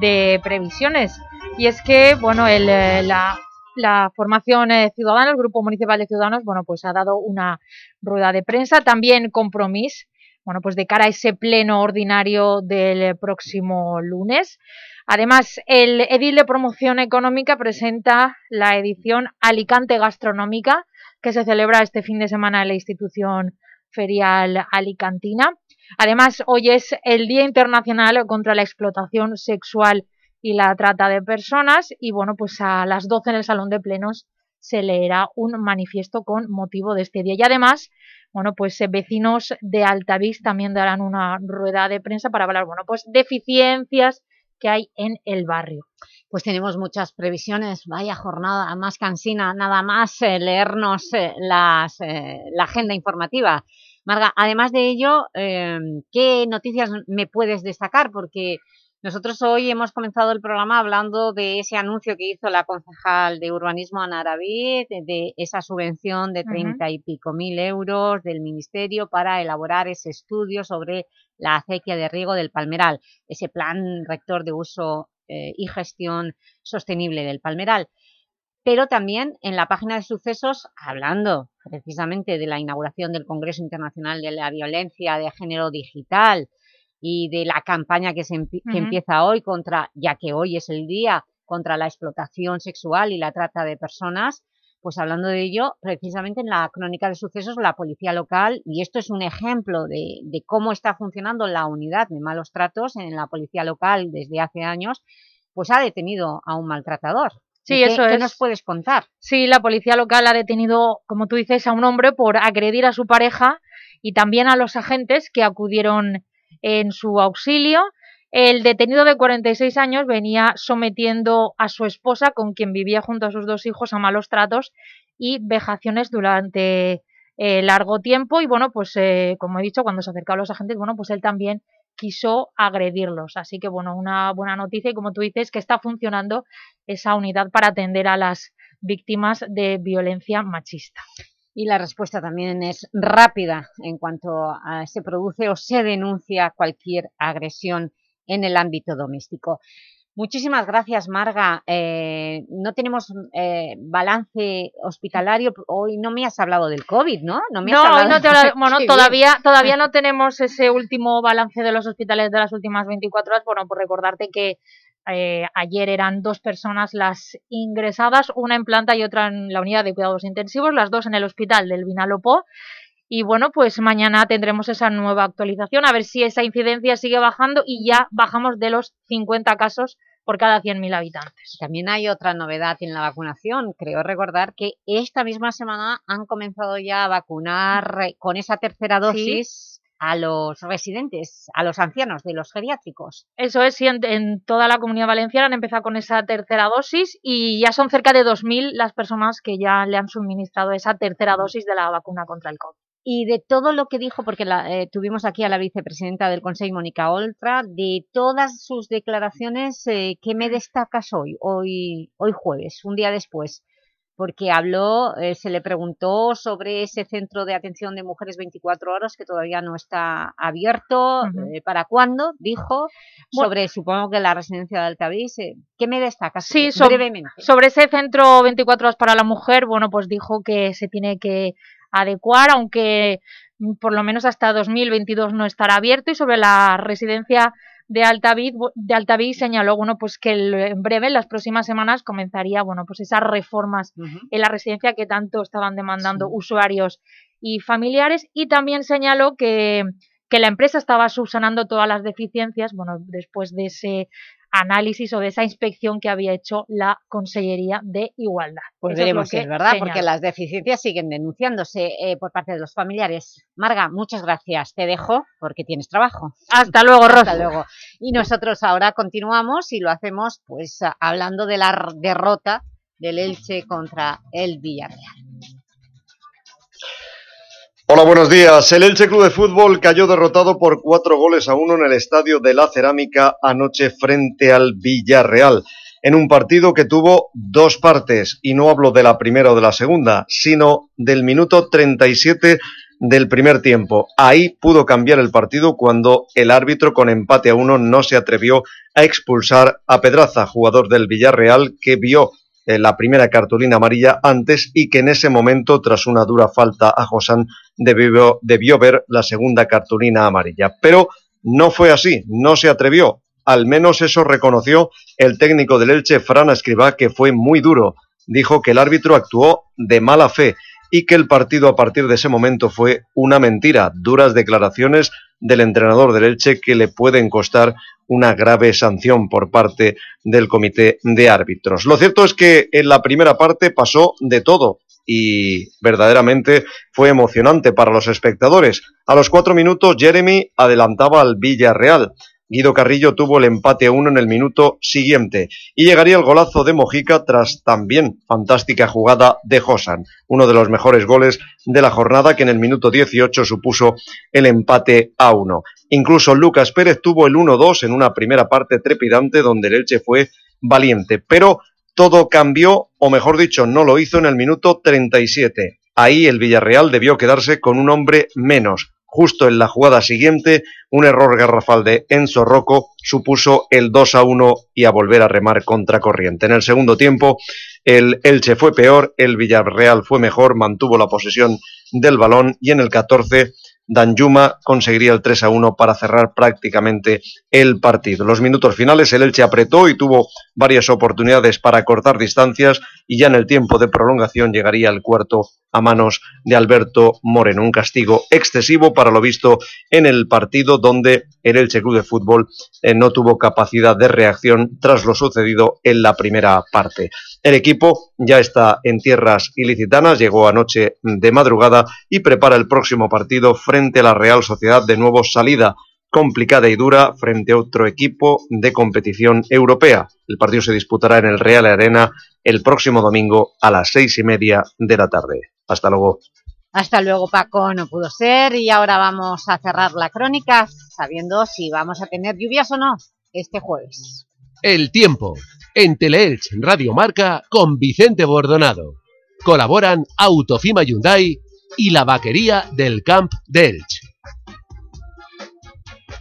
de previsiones. Y es que bueno, el, eh, la, formación ciudadana, el Grupo Municipal de Ciudadanos, bueno, pues ha dado una rueda de prensa, también compromiso, bueno, pues de cara a ese pleno ordinario del próximo lunes. Además, el Edil de Promoción Económica presenta la edición Alicante Gastronómica, que se celebra este fin de semana en la institución ferial alicantina. Además, hoy es el Día Internacional contra la Explotación Sexual y la Trata de Personas y, bueno, pues a las 12 en el Salón de Plenos se leerá un manifiesto con motivo de este día. Y además, bueno, pues vecinos de Altavís también darán una rueda de prensa para hablar, bueno, pues deficiencias que hay en el barrio. Pues tenemos muchas previsiones, vaya jornada más cansina, nada más eh, leernos eh, las, eh, la agenda informativa. Marga, además de ello, ¿qué noticias me puedes destacar? Porque nosotros hoy hemos comenzado el programa hablando de ese anuncio que hizo la concejal de urbanismo Ana Araví, de, esa subvención de treinta y pico mil euros del Ministerio para elaborar ese estudio sobre la acequia de riego del Palmeral, ese plan rector de uso eh, y gestión sostenible del Palmeral. Pero también en la página de sucesos, hablando precisamente de la inauguración del Congreso Internacional de la Violencia de Género Digital, y de la campaña que, se empieza hoy contra, ya que hoy es el día contra la explotación sexual y la trata de personas, pues hablando de ello, precisamente en la crónica de sucesos, la policía local, y esto es un ejemplo de, cómo está funcionando la unidad de malos tratos en la policía local desde hace años, pues ha detenido a un maltratador. Sí, eso es. ¿Qué nos puedes contar? Sí, la policía local ha detenido, como tú dices, a un hombre por agredir a su pareja y también a los agentes que acudieron en su auxilio. El detenido de 46 años venía sometiendo a su esposa, con quien vivía junto a sus dos hijos, a malos tratos y vejaciones durante eh, largo tiempo. Y bueno, pues eh, como he dicho, cuando se acercaron los agentes, bueno, pues él también quiso agredirlos. Así que bueno, una buena noticia y como tú dices, que está funcionando esa unidad para atender a las víctimas de violencia machista y la respuesta también es rápida en cuanto a se produce o se denuncia cualquier agresión en el ámbito doméstico. Muchísimas gracias, Marga. Eh, no tenemos eh, balance hospitalario. Hoy no me has hablado del COVID, ¿no? No, me has no te bueno, todavía, todavía no tenemos ese último balance de los hospitales de las últimas 24 horas. Bueno, por recordarte que eh, ayer eran dos personas las ingresadas, una en planta y otra en la unidad de cuidados intensivos, las dos en el hospital del Vinalopó. Y bueno, pues mañana tendremos esa nueva actualización, a ver si esa incidencia sigue bajando y ya bajamos de los 50 casos por cada 100.000 habitantes. También hay otra novedad en la vacunación. Creo recordar que esta misma semana han comenzado ya a vacunar con esa tercera dosis a los residentes, a los ancianos de los geriátricos. Eso es, sí, en, toda la Comunidad Valenciana han empezado con esa tercera dosis y ya son cerca de 2.000 las personas que ya le han suministrado esa tercera dosis de la vacuna contra el COVID. y de todo lo que dijo, porque eh, tuvimos aquí a la vicepresidenta del Consejo, Mónica Oltra, de todas sus declaraciones, eh, ¿qué me destacas hoy, hoy, hoy jueves, un día después? Porque habló, eh, se le preguntó sobre ese centro de atención de mujeres 24 horas que todavía no está abierto, ¿para cuándo? Dijo, sobre, supongo que la residencia de Altavís, ¿qué me destacas? Sí, brevemente. sobre ese centro 24 horas para la mujer, bueno, pues dijo que se tiene que adecuar, aunque mm, por lo menos hasta 2022 no estará abierto y sobre la residencia de Altavid, de señaló bueno, pues que en breve, en las próximas semanas, comenzaría bueno, pues esas reformas en la residencia que tanto estaban demandando usuarios y familiares. Y también señaló que, que la empresa estaba subsanando todas las deficiencias bueno, después de ese análisis o de esa inspección que había hecho la Consellería de Igualdad. Pues veremos es, verdad, porque las deficiencias siguen denunciándose eh, por parte de los familiares. Marga, muchas gracias. Te dejo porque tienes trabajo. Hasta luego, Rosa. Hasta luego. Y nosotros ahora continuamos y lo hacemos pues hablando de la derrota del Elche contra el Villarreal. Hola, buenos días. El Elche Club de Fútbol cayó derrotado por cuatro goles a uno en el Estadio de la Cerámica anoche frente al Villarreal, en un partido que tuvo dos partes, y no hablo de la primera o de la segunda, sino del minuto 37 del primer tiempo. Ahí pudo cambiar el partido cuando el árbitro con empate a uno no se atrevió a expulsar a Pedraza, jugador del Villarreal, que vio eh, la primera cartulina amarilla antes y que en ese momento, tras una dura falta a Josán, debió, debió ver la segunda cartulina amarilla. Pero no fue así, no se atrevió. Al menos eso reconoció el técnico del Elche, Fran Escribá, que fue muy duro. Dijo que el árbitro actuó de mala fe y que el partido a partir de ese momento fue una mentira. Duras declaraciones del entrenador del Elche que le pueden costar una grave sanción por parte del comité de árbitros. Lo cierto es que en la primera parte pasó de todo y verdaderamente fue emocionante para los espectadores. A los cuatro minutos Jeremy adelantaba al Villarreal. Guido Carrillo tuvo el empate a uno en el minuto siguiente y llegaría el golazo de Mojica tras también fantástica jugada de Josan, uno de los mejores goles de la jornada que en el minuto 18 supuso el empate a uno. Incluso Lucas Pérez tuvo el 1-2 en una primera parte trepidante donde el Elche fue valiente, pero todo cambió, o mejor dicho, no lo hizo en el minuto 37. Ahí el Villarreal debió quedarse con un hombre menos, Justo en la jugada siguiente, un error garrafal de Enzo Rocco supuso el 2 a 1 y a volver a remar contra corriente. En el segundo tiempo, el Elche fue peor, el Villarreal fue mejor, mantuvo la posesión del balón y en el 14 Danjuma conseguiría el 3 a 1 para cerrar prácticamente el partido. Los minutos finales el Elche apretó y tuvo varias oportunidades para cortar distancias y ya en el tiempo de prolongación llegaría el cuarto a manos de Alberto Moreno. Un castigo excesivo para lo visto en el partido donde el Elche Club de Fútbol eh, no tuvo capacidad de reacción tras lo sucedido en la primera parte. El equipo ya está en tierras ilicitanas, llegó anoche de madrugada y prepara el próximo partido frente a la Real Sociedad de nuevo salida complicada y dura frente a otro equipo de competición europea. El partido se disputará en el Real Arena el próximo domingo a las seis y media de la tarde. Hasta luego. Hasta luego, Paco. No pudo ser y ahora vamos a cerrar la crónica sabiendo si vamos a tener lluvias o no este jueves. El tiempo. En Teleelch Radio Marca con Vicente Bordonado. Colaboran Autofima Hyundai y la vaquería del Camp de Elche.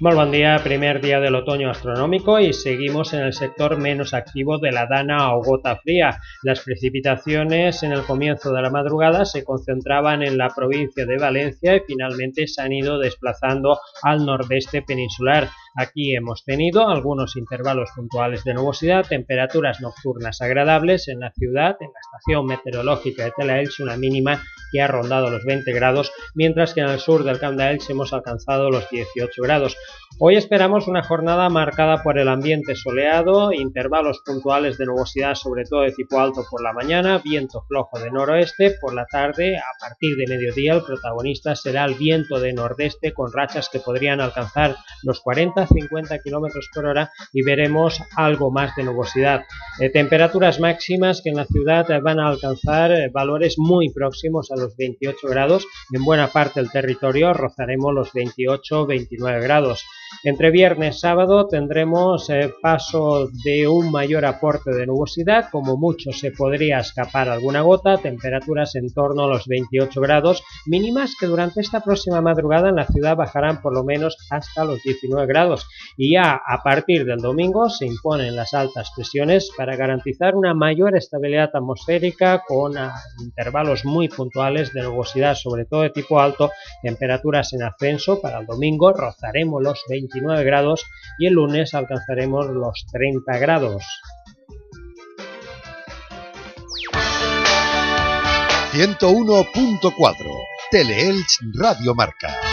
Muy buen día, primer día del otoño astronómico y seguimos en el sector menos activo de la Dana o Gota Fría. Las precipitaciones en el comienzo de la madrugada se concentraban en la provincia de Valencia y finalmente se han ido desplazando al nordeste peninsular. Aquí hemos tenido algunos intervalos puntuales de nubosidad, temperaturas nocturnas agradables en la ciudad, en la estación meteorológica de Telaelch, una mínima que ha rondado los 20 grados, mientras que en el sur del Camp de Elche hemos alcanzado los 18 grados. Hoy esperamos una jornada marcada por el ambiente soleado, intervalos puntuales de nubosidad sobre todo de tipo alto por la mañana, viento flojo de noroeste, por la tarde a partir de mediodía el protagonista será el viento de nordeste con rachas que podrían alcanzar los 40-50 km por hora y veremos algo más de nubosidad. Eh, temperaturas máximas que en la ciudad van a alcanzar eh, valores muy próximos a los 28 grados, en buena parte del territorio rozaremos los 28-29 grados. Entre viernes y sábado tendremos eh, paso de un mayor aporte de nubosidad, como mucho se podría escapar alguna gota, temperaturas en torno a los 28 grados, mínimas que durante esta próxima madrugada en la ciudad bajarán por lo menos hasta los 19 grados. Y ya a partir del domingo se imponen las altas presiones para garantizar una mayor estabilidad atmosférica con ah, intervalos muy puntuales de nubosidad, sobre todo de tipo alto, temperaturas en ascenso para el domingo. Rozaremos los 29 grados y el lunes alcanzaremos los 30 grados. 101.4 Teleelch Radio Marca.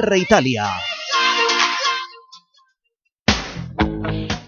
Italia.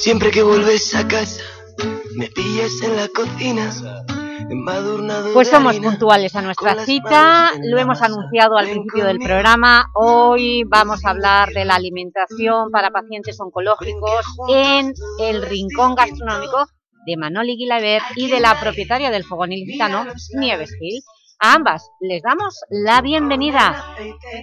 Siempre que vuelves a casa, me pillas en la cocina. Pues somos puntuales a nuestra cita, lo hemos anunciado al principio del programa. Hoy vamos a hablar de la alimentación para pacientes oncológicos en el Rincón Gastronómico de Manoli Guilaber y de la propietaria del Fogón Ilicitano, Nieves Gil. A ambas les damos la bienvenida.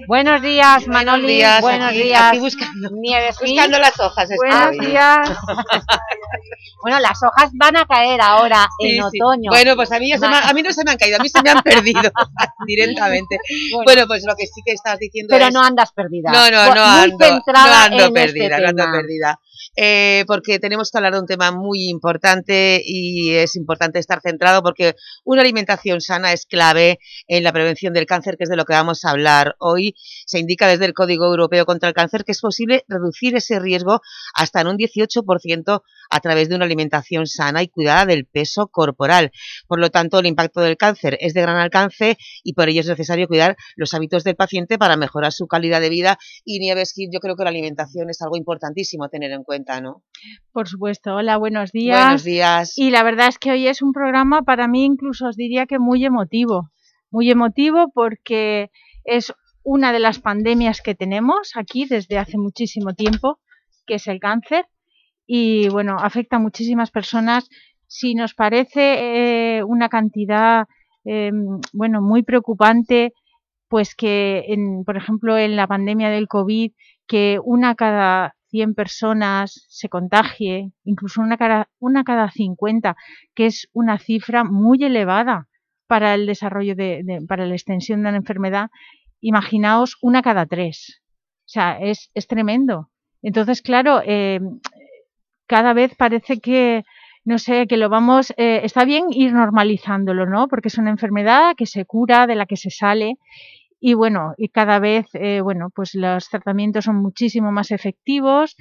Buenos días, Manoli. días, Buenos aquí- días, aquí buscando- las hojas Buenos estoy. días. bueno, las hojas van a caer ahora Sí, en sí. otoño. Bueno, pues a mí, ya se me a mí no se me han caído, a mí se me han perdido directamente. Bueno. Bueno, pues lo que sí que estás diciendo Pero es... no andas perdida. No, no, Muy no ando, centrada no ando este perdida, no ando perdida. Eh, porque tenemos que hablar de un tema muy importante y es importante estar centrado porque una alimentación sana es clave en la prevención del cáncer, que es de lo que vamos a hablar hoy. Se indica desde el Código Europeo contra el Cáncer que es posible reducir ese riesgo hasta en un 18% a través de una alimentación sana y cuidada del peso corporal. Por lo tanto, el impacto del cáncer es de gran alcance y por ello es necesario cuidar los hábitos del paciente para mejorar su calidad de vida. Y Nieves Gil, yo creo que la alimentación es algo importantísimo a tener en cuenta, ¿no? Por supuesto. Hola, buenos días. Buenos días. Y la verdad es que hoy es un programa para mí incluso os diría que muy emotivo. Muy emotivo porque es una de las pandemias que tenemos aquí desde hace muchísimo tiempo, que es el cáncer. Y bueno, afecta a muchísimas personas. Si nos parece eh, una cantidad, eh, bueno, muy preocupante, pues que, en, por ejemplo, en la pandemia del COVID, que una cada 100 personas se contagie, incluso una cada, una cada 50, que es una cifra muy elevada para el desarrollo de, de- para la extensión de la enfermedad, imaginaos una cada tres. O sea, es, es tremendo. Entonces, claro, eh, cada vez parece que, no sé, que lo vamos, eh, está bien ir normalizándolo, ¿no? Porque es una enfermedad que se cura, de la que se sale, y bueno, y cada vez, eh, bueno, pues los tratamientos son muchísimo más efectivos,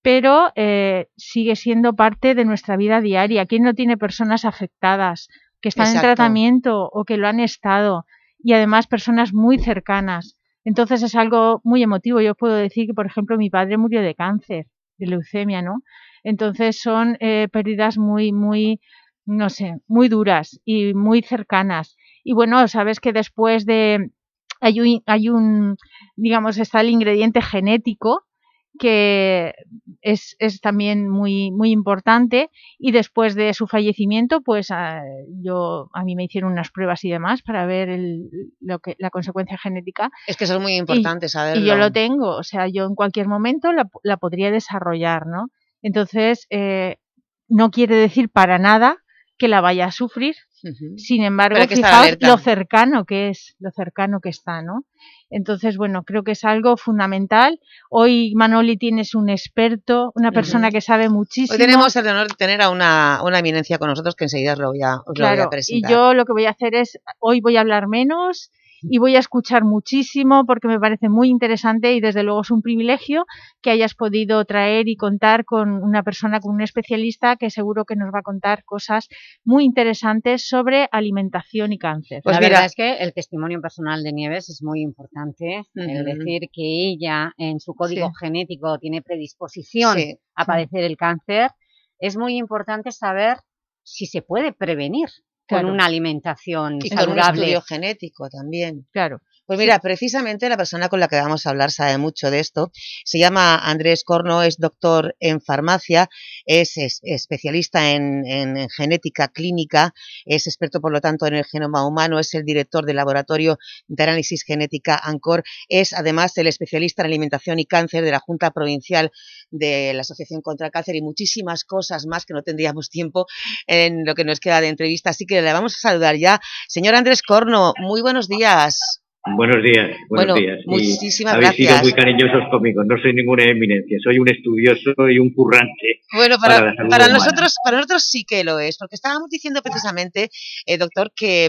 pero eh, sigue siendo parte de nuestra vida diaria. ¿Quién no tiene personas afectadas que están Exacto. en tratamiento o que lo han estado? Y además personas muy cercanas. Entonces es algo muy emotivo. Yo puedo decir que, por ejemplo, mi padre murió de cáncer leucemia, ¿no? Entonces son eh, pérdidas muy, muy, no sé, muy duras y muy cercanas. Y bueno, sabes que después de... Hay un, hay un digamos, está el ingrediente genético que es, es, también muy, muy importante y después de su fallecimiento pues a, yo, a mí me hicieron unas pruebas y demás para ver el, lo que, la consecuencia genética. Es que eso es muy importante y, saberlo. Y yo lo tengo, o sea, yo en cualquier momento la, la podría desarrollar, ¿no? Entonces, eh, no quiere decir para nada que la vaya a sufrir, uh -huh. sin embargo, fijaos lo cercano que es, lo cercano que está, ¿no? Entonces, bueno, creo que es algo fundamental. Hoy, Manoli, tienes un experto, una persona uh -huh. que sabe muchísimo. Hoy tenemos el honor de tener a una, una eminencia con nosotros que enseguida os lo voy a, os claro, lo voy a presentar. Y yo lo que voy a hacer es, hoy voy a hablar menos y voy a escuchar muchísimo porque me parece muy interesante y desde luego es un privilegio que hayas podido traer y contar con una persona, con un especialista que seguro que nos va a contar cosas muy interesantes sobre alimentación y cáncer. Pues la mira, verdad es que el testimonio personal de Nieves es muy importante, uh -huh. el decir que ella en su código sí. genético tiene predisposición sí. a padecer el cáncer, es muy importante saber si se puede prevenir con una alimentación y saludable. con un estudio genético también. Claro. Pues mira, precisamente la persona con la que vamos a hablar sabe mucho de esto. Se llama Andrés Corno, es doctor en farmacia, es, es especialista en, en, en, genética clínica, es experto por lo tanto en el genoma humano, es el director del laboratorio de análisis genética ANCOR, es además el especialista en alimentación y cáncer de la Junta Provincial de la Asociación contra el Cáncer y muchísimas cosas más que no tendríamos tiempo en lo que nos queda de entrevista. Así que le vamos a saludar ya. Señor Andrés Corno, muy buenos días. Buenos días, buenos bueno, días. Muchísimas habéis gracias. sido muy cariñosos conmigo. No soy ninguna eminencia, soy un estudioso y un currante. Bueno, para, para, para nosotros, para nosotros sí que lo es, porque estábamos diciendo precisamente, eh, doctor, que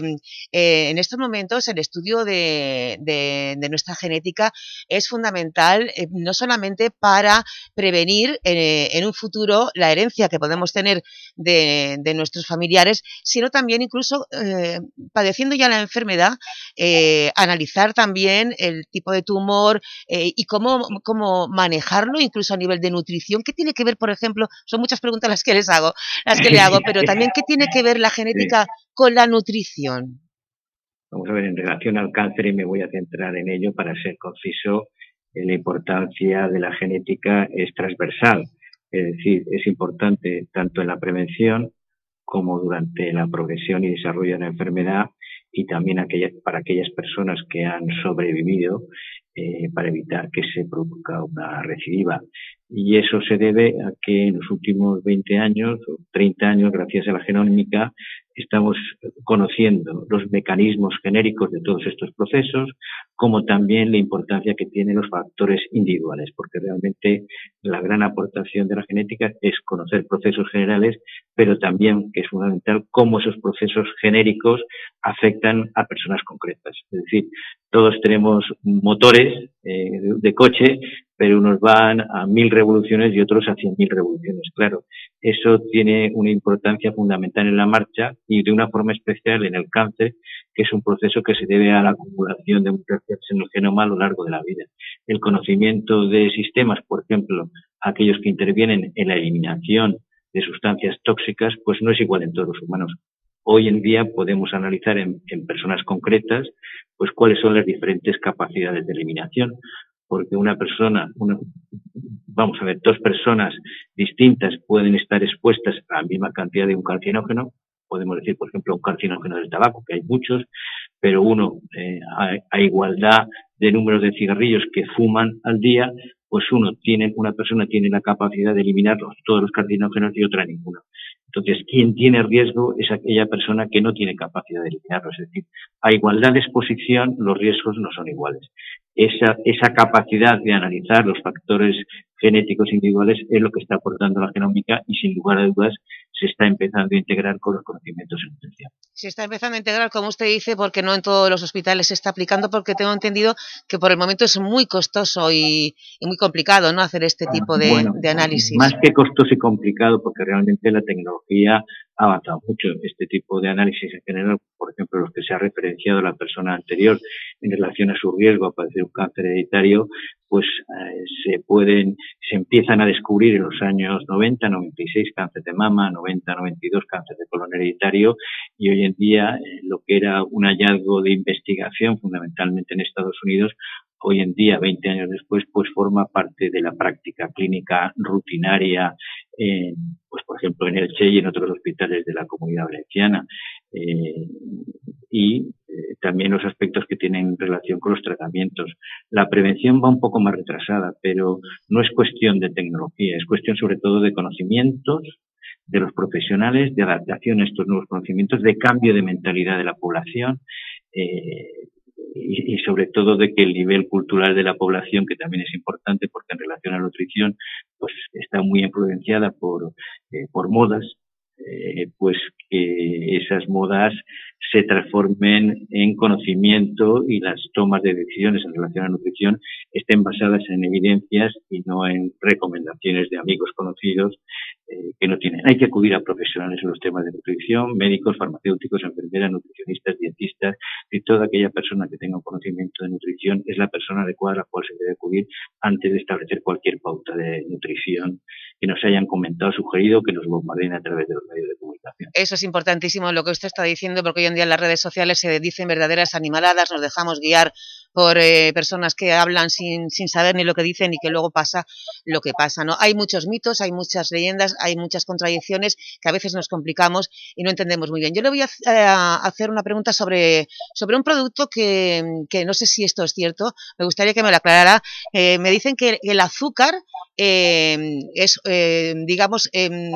eh, en estos momentos el estudio de, de, de nuestra genética es fundamental, eh, no solamente para prevenir en un futuro la herencia que podemos tener de, de nuestros familiares, sino también incluso padeciendo ya la enfermedad, analizar analizar también el tipo de tumor eh, y cómo, cómo manejarlo, incluso a nivel de nutrición. ¿Qué tiene que ver, por ejemplo? Son muchas preguntas las que les hago, las que le hago, pero también ¿qué tiene que ver la genética con la nutrición? Vamos a ver, en relación al cáncer, y me voy a centrar en ello para ser conciso, la importancia de la genética es transversal, es decir, es importante tanto en la prevención como durante la progresión y desarrollo de la enfermedad y también para aquellas personas que han sobrevivido eh, para evitar que se produzca una recidiva. Y eso se debe a que en los últimos 20 años o 30 años, gracias a la genómica, estamos conociendo los mecanismos genéricos de todos estos procesos, como también la importancia que tienen los factores individuales, porque realmente la gran aportación de la genética es conocer procesos generales, pero también, que es fundamental, cómo esos procesos genéricos afectan a personas concretas. Es decir, todos tenemos motores eh, de, coche, pero unos van a mil revoluciones y otros a cien mil revoluciones. Claro, eso tiene una importancia fundamental en la marcha y de una forma especial en el cáncer, que es un proceso que se debe a la acumulación de mutaciones en el genoma a lo largo de la vida. El conocimiento de sistemas, por ejemplo, aquellos que intervienen en la eliminación de sustancias tóxicas, pues no es igual en todos los humanos. Hoy en día podemos analizar en, en personas concretas pues cuáles son las diferentes capacidades de eliminación. Porque una persona, vamos a ver, dos personas distintas pueden estar expuestas a la misma cantidad de un carcinógeno, podemos decir, por ejemplo, un carcinógeno del tabaco, que hay muchos, pero uno, eh, a, a, igualdad de números de cigarrillos que fuman al día, pues uno tiene, una persona tiene la capacidad de eliminar todos los carcinógenos y otra ninguno. Entonces, quien tiene riesgo es aquella persona que no tiene capacidad de eliminarlos. Es decir, a igualdad de exposición, los riesgos no son iguales esa, esa capacidad de analizar los factores genéticos individuales es lo que está aportando la genómica y sin lugar a dudas se está empezando a integrar con los conocimientos en nutrición. Se está empezando a integrar, como usted dice, porque no en todos los hospitales se está aplicando, porque tengo entendido que por el momento es muy costoso y, y muy complicado no hacer este tipo de, bueno, de, análisis. Más que costoso y complicado, porque realmente la tecnología ha avanzado mucho este tipo de análisis en general, por ejemplo, los que se ha referenciado la persona anterior en relación a su riesgo a padecer un cáncer hereditario, pues eh, se pueden, se empiezan a descubrir en los años 90, 96 cáncer de mama, 90, 92 cáncer de colon hereditario y hoy en día eh, lo que era un hallazgo de investigación fundamentalmente en Estados Unidos hoy en día, 20 años después, pues forma parte de la práctica clínica rutinaria, pues por ejemplo en Elche y en otros hospitales de la comunidad valenciana. Eh, y eh, también los aspectos que tienen relación con los tratamientos. La prevención va un poco más retrasada, pero no es cuestión de tecnología, es cuestión sobre todo de conocimientos de los profesionales, de adaptación a estos nuevos conocimientos, de cambio de mentalidad de la población, eh, y, sobre todo de que el nivel cultural de la población, que también es importante porque en relación a la nutrición, pues está muy influenciada por, eh, por modas, eh, pues que esas modas se transformen en conocimiento y las tomas de decisiones en relación a la nutrición estén basadas en evidencias y no en recomendaciones de amigos conocidos eh, que no tienen. Hay que acudir a profesionales en los temas de nutrición, médicos, farmacéuticos, enfermeras, nutricionistas, dietistas y toda aquella persona que tenga un conocimiento de nutrición es la persona adecuada a la cual se debe acudir antes de establecer cualquier pauta de nutrición que nos hayan comentado, sugerido, que nos bombardeen a través de los medios de comunicación. Eso es importantísimo lo que usted está diciendo porque hoy en día en las redes sociales se dicen verdaderas animaladas, nos dejamos guiar por eh, personas que hablan sin, sin, saber ni lo que dicen y que luego pasa lo que pasa. ¿no? Hay muchos mitos, hay muchas leyendas, hay muchas contradicciones que a veces nos complicamos y no entendemos muy bien. Yo le voy a, eh, hacer una pregunta sobre, sobre un producto que, que, no sé si esto es cierto, me gustaría que me lo aclarara. Eh, me dicen que el azúcar es, digamos,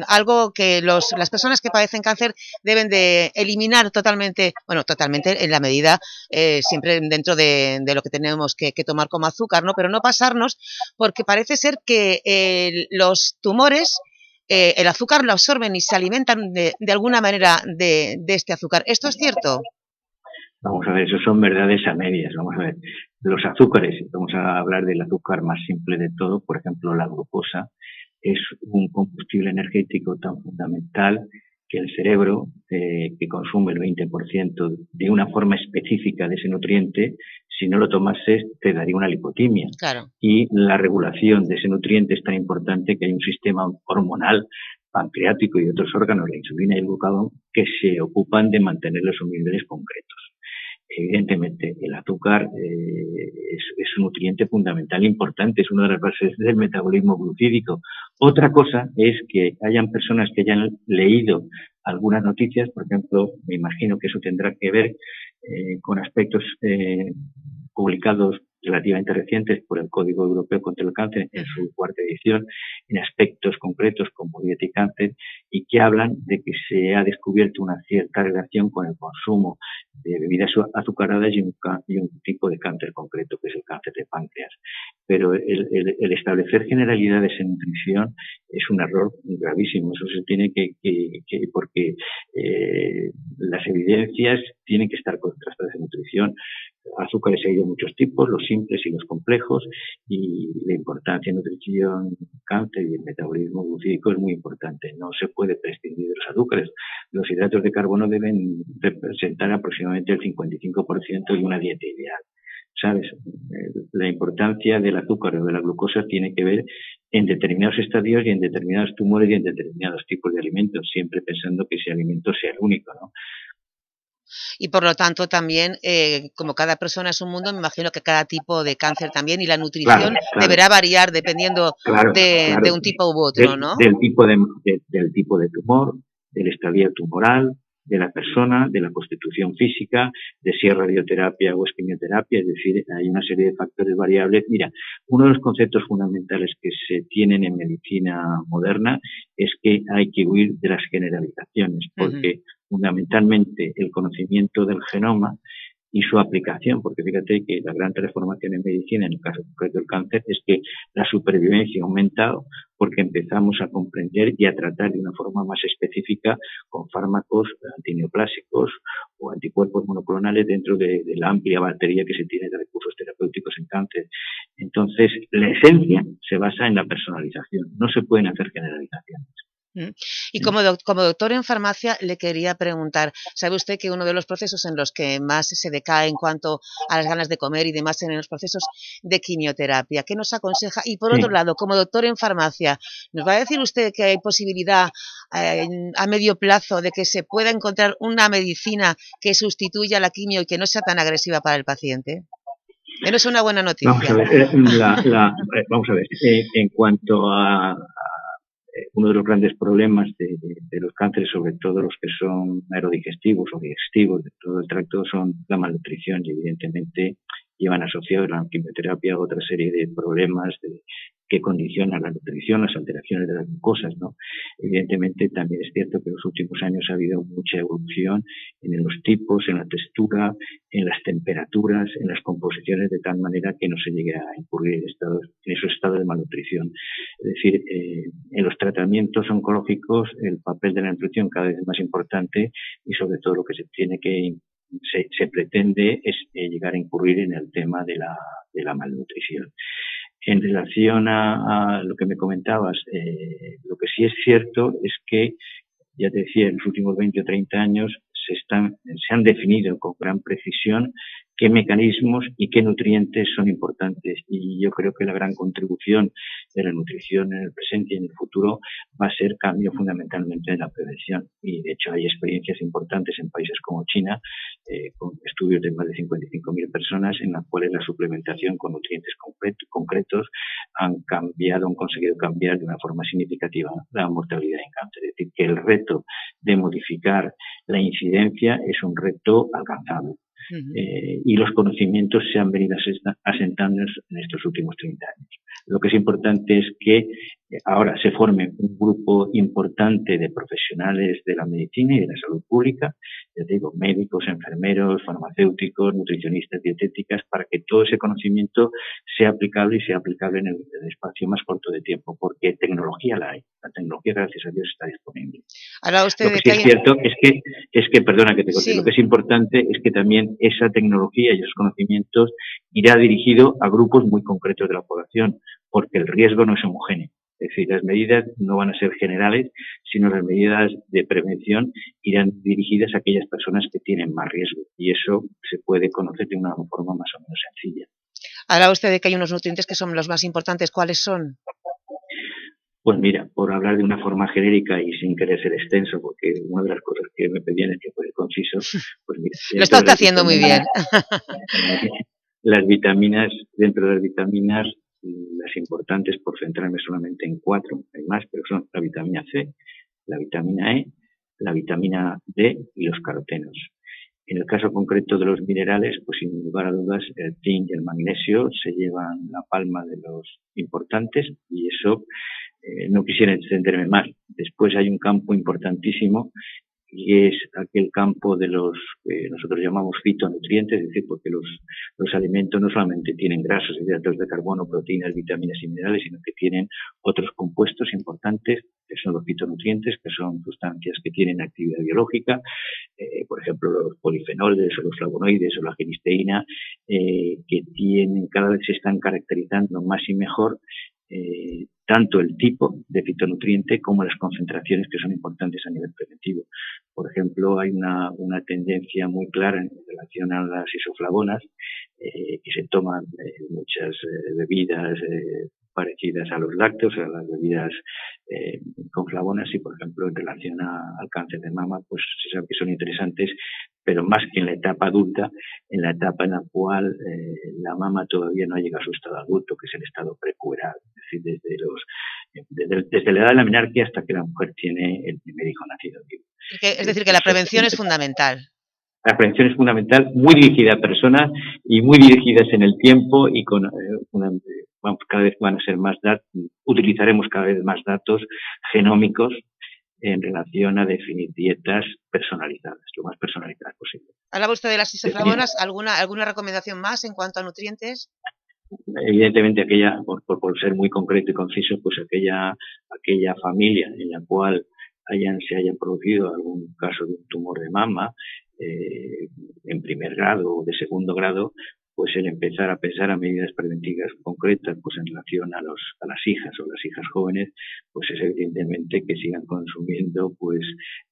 algo que los, las personas que padecen cáncer deben de eliminar totalmente, bueno, totalmente en la medida, siempre dentro de, lo que tenemos que, tomar como azúcar, ¿no? Pero no pasarnos porque parece ser que eh, los tumores eh, el azúcar lo absorben y se alimentan de, alguna manera de, este azúcar. ¿Esto es cierto? Vamos a ver, eso son verdades a medias. Vamos a ver, los azúcares, vamos a hablar del azúcar más simple de todo, por ejemplo, la glucosa, es un combustible energético tan fundamental que el cerebro, eh, que consume el 20% de una forma específica de ese nutriente, si no lo tomases te daría una lipotimia. Y la regulación de ese nutriente es tan importante que hay un sistema hormonal pancreático y otros órganos, la insulina y el glucagón, que se ocupan de mantener los niveles concretos. Evidentemente, el azúcar eh, es, un nutriente fundamental, importante, es una de las bases del metabolismo glucídico. Otra cosa es que hayan personas que hayan leído algunas noticias, por ejemplo, me imagino que eso tendrá que ver eh, con aspectos eh, publicados relativamente recientes por el Código Europeo contra el Cáncer en su cuarta edición, en aspectos concretos como dieta y cáncer, y que hablan de que se ha descubierto una cierta relación con el consumo de bebidas azucaradas y un, tipo de cáncer concreto, que es el cáncer de páncreas. Pero el, establecer generalidades en nutrición es un error gravísimo. Eso se tiene que, porque eh, las evidencias tienen que estar contrastadas en nutrición. Azúcares hay de muchos tipos, los simples y los complejos, y la importancia en nutrición, cáncer y el metabolismo glucídico es muy importante. No se puede prescindir de los azúcares. Los hidratos de carbono deben representar aproximadamente el 55% de una dieta ideal. ¿Sabes? La importancia del azúcar o de la glucosa tiene que ver en determinados estadios y en determinados tumores y en determinados tipos de alimentos, siempre pensando que ese alimento sea el único, ¿no? Y por lo tanto también, eh, como cada persona es un mundo, me imagino que cada tipo de cáncer también y la nutrición deberá variar dependiendo de, un tipo u otro, ¿no? Del tipo de, del tipo de tumor, del estadio tumoral, de la persona, de la constitución física, de si es radioterapia o es quimioterapia, es decir, hay una serie de factores variables. Mira, uno de los conceptos fundamentales que se tienen en medicina moderna es que hay que huir de las generalizaciones, porque fundamentalmente el conocimiento del genoma y su aplicación, porque fíjate que la gran transformación en medicina, en el caso concreto del cáncer, es que la supervivencia ha aumentado porque empezamos a comprender y a tratar de una forma más específica con fármacos antineoplásicos o anticuerpos monoclonales dentro de, de la amplia batería que se tiene de recursos terapéuticos en cáncer. Entonces, la esencia se basa en la personalización, no se pueden hacer generalizaciones. Y como, como doctor en farmacia le quería preguntar, ¿sabe usted que uno de los procesos en los que más se decae en cuanto a las ganas de comer y demás en los procesos de quimioterapia? ¿Qué nos aconseja? Y por otro lado, como doctor en farmacia, ¿nos va a decir usted que hay posibilidad eh, a medio plazo de que se pueda encontrar una medicina que sustituya la quimio y que no sea tan agresiva para el paciente? Es una buena noticia. Vamos a ver, eh, eh, vamos a ver. en cuanto a, uno de los grandes problemas de, los cánceres, sobre todo los que son aerodigestivos o digestivos de todo el tracto, son la malnutrición y evidentemente llevan asociados a la quimioterapia otra serie de problemas de que condicionan la nutrición, las alteraciones de las glucosas, ¿no? Evidentemente también es cierto que en los últimos años ha habido mucha evolución en los tipos, en la textura, en las temperaturas, en las composiciones, de tal manera que no se llegue a incurrir en, en esos estados de malnutrición. Es decir, eh, en los tratamientos oncológicos el papel de la nutrición cada vez es más importante y sobre todo lo que se tiene que se, pretende es eh, llegar a incurrir en el tema de la, de la malnutrición. En relación a, lo que me comentabas, eh, lo que sí es cierto es que, ya te decía, en los últimos 20 o 30 años se, han definido con gran precisión qué mecanismos y qué nutrientes son importantes. Y yo creo que la gran contribución de la nutrición en el presente y en el futuro va a ser cambio fundamentalmente en la prevención. Y de hecho hay experiencias importantes en países como China, eh, con estudios de más de 55.000 personas, en las cuales la suplementación con nutrientes concretos han cambiado, han conseguido cambiar de una forma significativa la mortalidad en cáncer. Es decir, que el reto de modificar la incidencia es un reto alcanzable. Eh, y los conocimientos se han venido asentando en estos últimos 30 años. Lo que es importante es que ahora se forme un grupo importante de profesionales de la medicina y de la salud pública, ya digo, médicos, enfermeros, farmacéuticos, nutricionistas, dietéticas, para que todo ese conocimiento sea aplicable y sea aplicable en el, espacio más corto de tiempo, porque tecnología la hay, la tecnología gracias a Dios está disponible. Ahora usted lo que sí es cierto es que, es que, perdona que te conté, lo que es importante es que también esa tecnología y esos conocimientos irá dirigido a grupos muy concretos de la población, porque el riesgo no es homogéneo. Es decir, las medidas no van a ser generales, sino las medidas de prevención irán dirigidas a aquellas personas que tienen más riesgo. Y eso se puede conocer de una forma más o menos sencilla. Habla usted de que hay unos nutrientes que son los más importantes. ¿Cuáles son? Pues mira, por hablar de una forma genérica y sin querer ser extenso, porque una de las cosas que me pedían es que fuera conciso, pues mira. Lo está haciendo muy bien. Las vitaminas, dentro de las vitaminas, las importantes por centrarme solamente en cuatro, hay más, pero son la vitamina C, la vitamina E, la vitamina D y los carotenos. En el caso concreto de los minerales, pues sin lugar a dudas el zinc y el magnesio se llevan la palma de los importantes y eso eh, no quisiera extenderme más. Después hay un campo importantísimo y es aquel campo de los que nosotros llamamos fitonutrientes, es decir, porque los, los alimentos no solamente tienen grasas, hidratos de carbono, proteínas, vitaminas y minerales, sino que tienen otros compuestos importantes, que son los fitonutrientes, que son sustancias que tienen actividad biológica, eh, por ejemplo, los polifenoles o los flavonoides o la genisteína, eh, que tienen, cada vez se están caracterizando más y mejor eh, tanto el tipo de fitonutriente como las concentraciones que son importantes a nivel preventivo. Por ejemplo, hay una, tendencia muy clara en relación a las isoflavonas, eh, que se toman eh, muchas eh, bebidas eh, parecidas a los lácteos, a las bebidas eh, con flavonas y, por ejemplo, en relación al cáncer de mama, pues se sabe que son interesantes, pero más que en la etapa adulta, en la etapa en la cual eh, la mama todavía no llega a su estado adulto, que es el estado prepuberal, es decir, desde, los, desde, desde, la edad de la menarquia hasta que la mujer tiene el primer hijo nacido. Es decir, que la prevención es fundamental. La prevención es fundamental, muy dirigida a personas y muy dirigidas en el tiempo y con eh, una, vamos, cada vez van a ser más datos, utilizaremos cada vez más datos genómicos en relación a definir dietas personalizadas, lo más personalizadas posible. Hablaba usted de las isoflavonas, ¿alguna, alguna recomendación más en cuanto a nutrientes? Evidentemente aquella, por, por, por ser muy concreto y conciso, pues aquella, aquella familia en la cual hayan, se haya producido algún caso de un tumor de mama, eh, en primer grado o de segundo grado, pues el empezar a pensar a medidas preventivas concretas pues en relación a los a las hijas o las hijas jóvenes pues es evidentemente que sigan consumiendo pues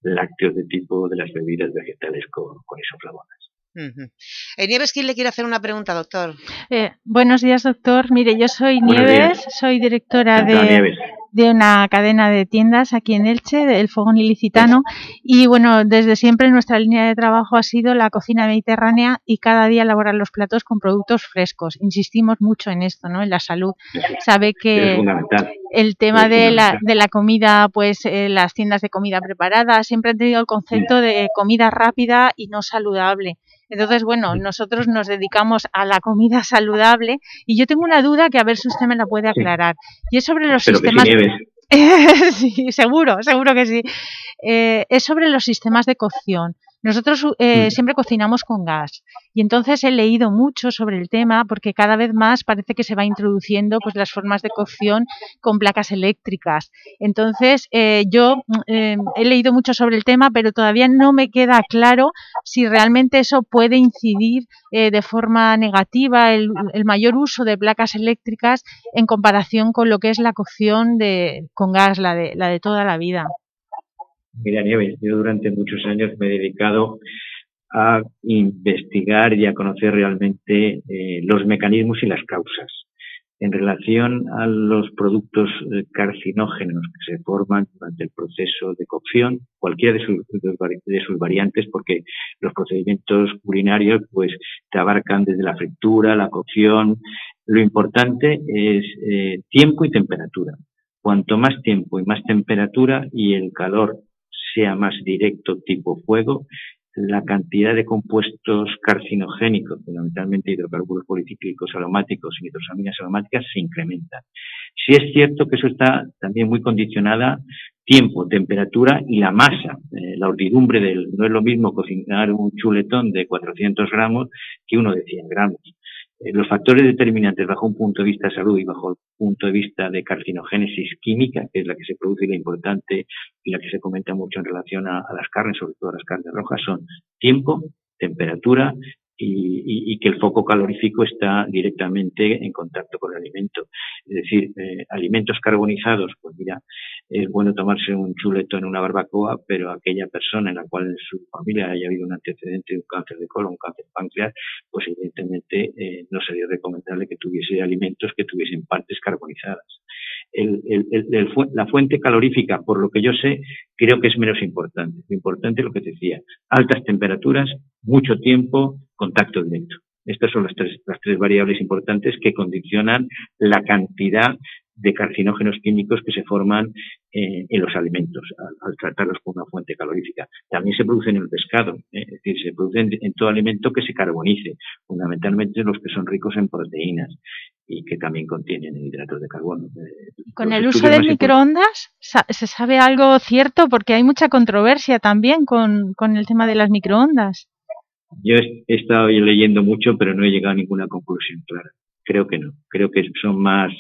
lácteos de tipo de las bebidas vegetales con, con isoflavonas. Uh Nieves, ¿quién le quiere hacer una pregunta, doctor? Eh, buenos días, doctor. Mire, yo soy Nieves, soy directora de, de una cadena de tiendas aquí en Elche, del Fogón Ilicitano, y bueno, desde siempre nuestra línea de trabajo ha sido la cocina mediterránea y cada día elaborar los platos con productos frescos. Insistimos mucho en esto, ¿no? En la salud. Sabe que el tema de la, de la comida, pues eh, las tiendas de comida preparada siempre han tenido el concepto de comida rápida y no saludable. Entonces, bueno, nosotros nos dedicamos a la comida saludable y yo tengo una duda que a ver si usted me la puede aclarar. Y es sobre los sistemas... sí, seguro, seguro que sí. Eh, es sobre los sistemas de cocción. Nosotros eh, siempre cocinamos con gas y entonces he leído mucho sobre el tema porque cada vez más parece que se va introduciendo pues las formas de cocción con placas eléctricas. Entonces eh, yo eh, he leído mucho sobre el tema pero todavía no me queda claro si realmente eso puede incidir de forma negativa el, el, mayor uso de placas eléctricas en comparación con lo que es la cocción de, con gas, la de, la de toda la vida. Mira, Nieves, yo durante muchos años me he dedicado a investigar y a conocer realmente eh, los mecanismos y las causas en relación a los productos eh, carcinógenos que se forman durante el proceso de cocción, cualquiera de sus, variantes, porque los procedimientos culinarios pues te abarcan desde la fritura, la cocción. Lo importante es eh, tiempo y temperatura. Cuanto más tiempo y más temperatura y el calor sea más directo tipo fuego, la cantidad de compuestos carcinogénicos, fundamentalmente hidrocarburos policíclicos aromáticos y nitrosaminas aromáticas, se incrementa. Sí es cierto que eso está también muy condicionada tiempo, temperatura y la masa, eh, la ordidumbre del, no es lo mismo cocinar un chuletón de 400 gramos que uno de 100 gramos. Eh, los factores determinantes bajo un punto de vista de salud y bajo el punto de vista de carcinogénesis química, que es la que se produce y la importante y la que se comenta mucho en relación a, las carnes, sobre todo a las carnes rojas, son tiempo, temperatura y, y, que el foco calorífico está directamente en contacto con el alimento. Es decir, eh, alimentos carbonizados, pues mira, es bueno tomarse un chuleto en una barbacoa, pero aquella persona en la cual en su familia haya habido un antecedente de un cáncer de colon, un cáncer pancreas, pues evidentemente eh, no sería recomendable que tuviese alimentos que tuviesen partes carbonizadas. El, el, la fuente calorífica, por lo que yo sé, creo que es menos importante. Lo importante es lo que te decía, altas temperaturas, mucho tiempo, contacto directo. Estas son las tres, las tres variables importantes que condicionan la cantidad de carcinógenos químicos que se forman eh, en los alimentos al, tratarlos con una fuente calorífica. También se producen en el pescado, eh, es decir, se producen en todo alimento que se carbonice, fundamentalmente los que son ricos en proteínas y que también contienen hidratos de carbono. Eh, ¿Con el uso de microondas se sabe algo cierto? Porque hay mucha controversia también con, con el tema de las microondas. Yo he estado leyendo mucho, pero no he llegado a ninguna conclusión clara. Creo que no. Creo que son más.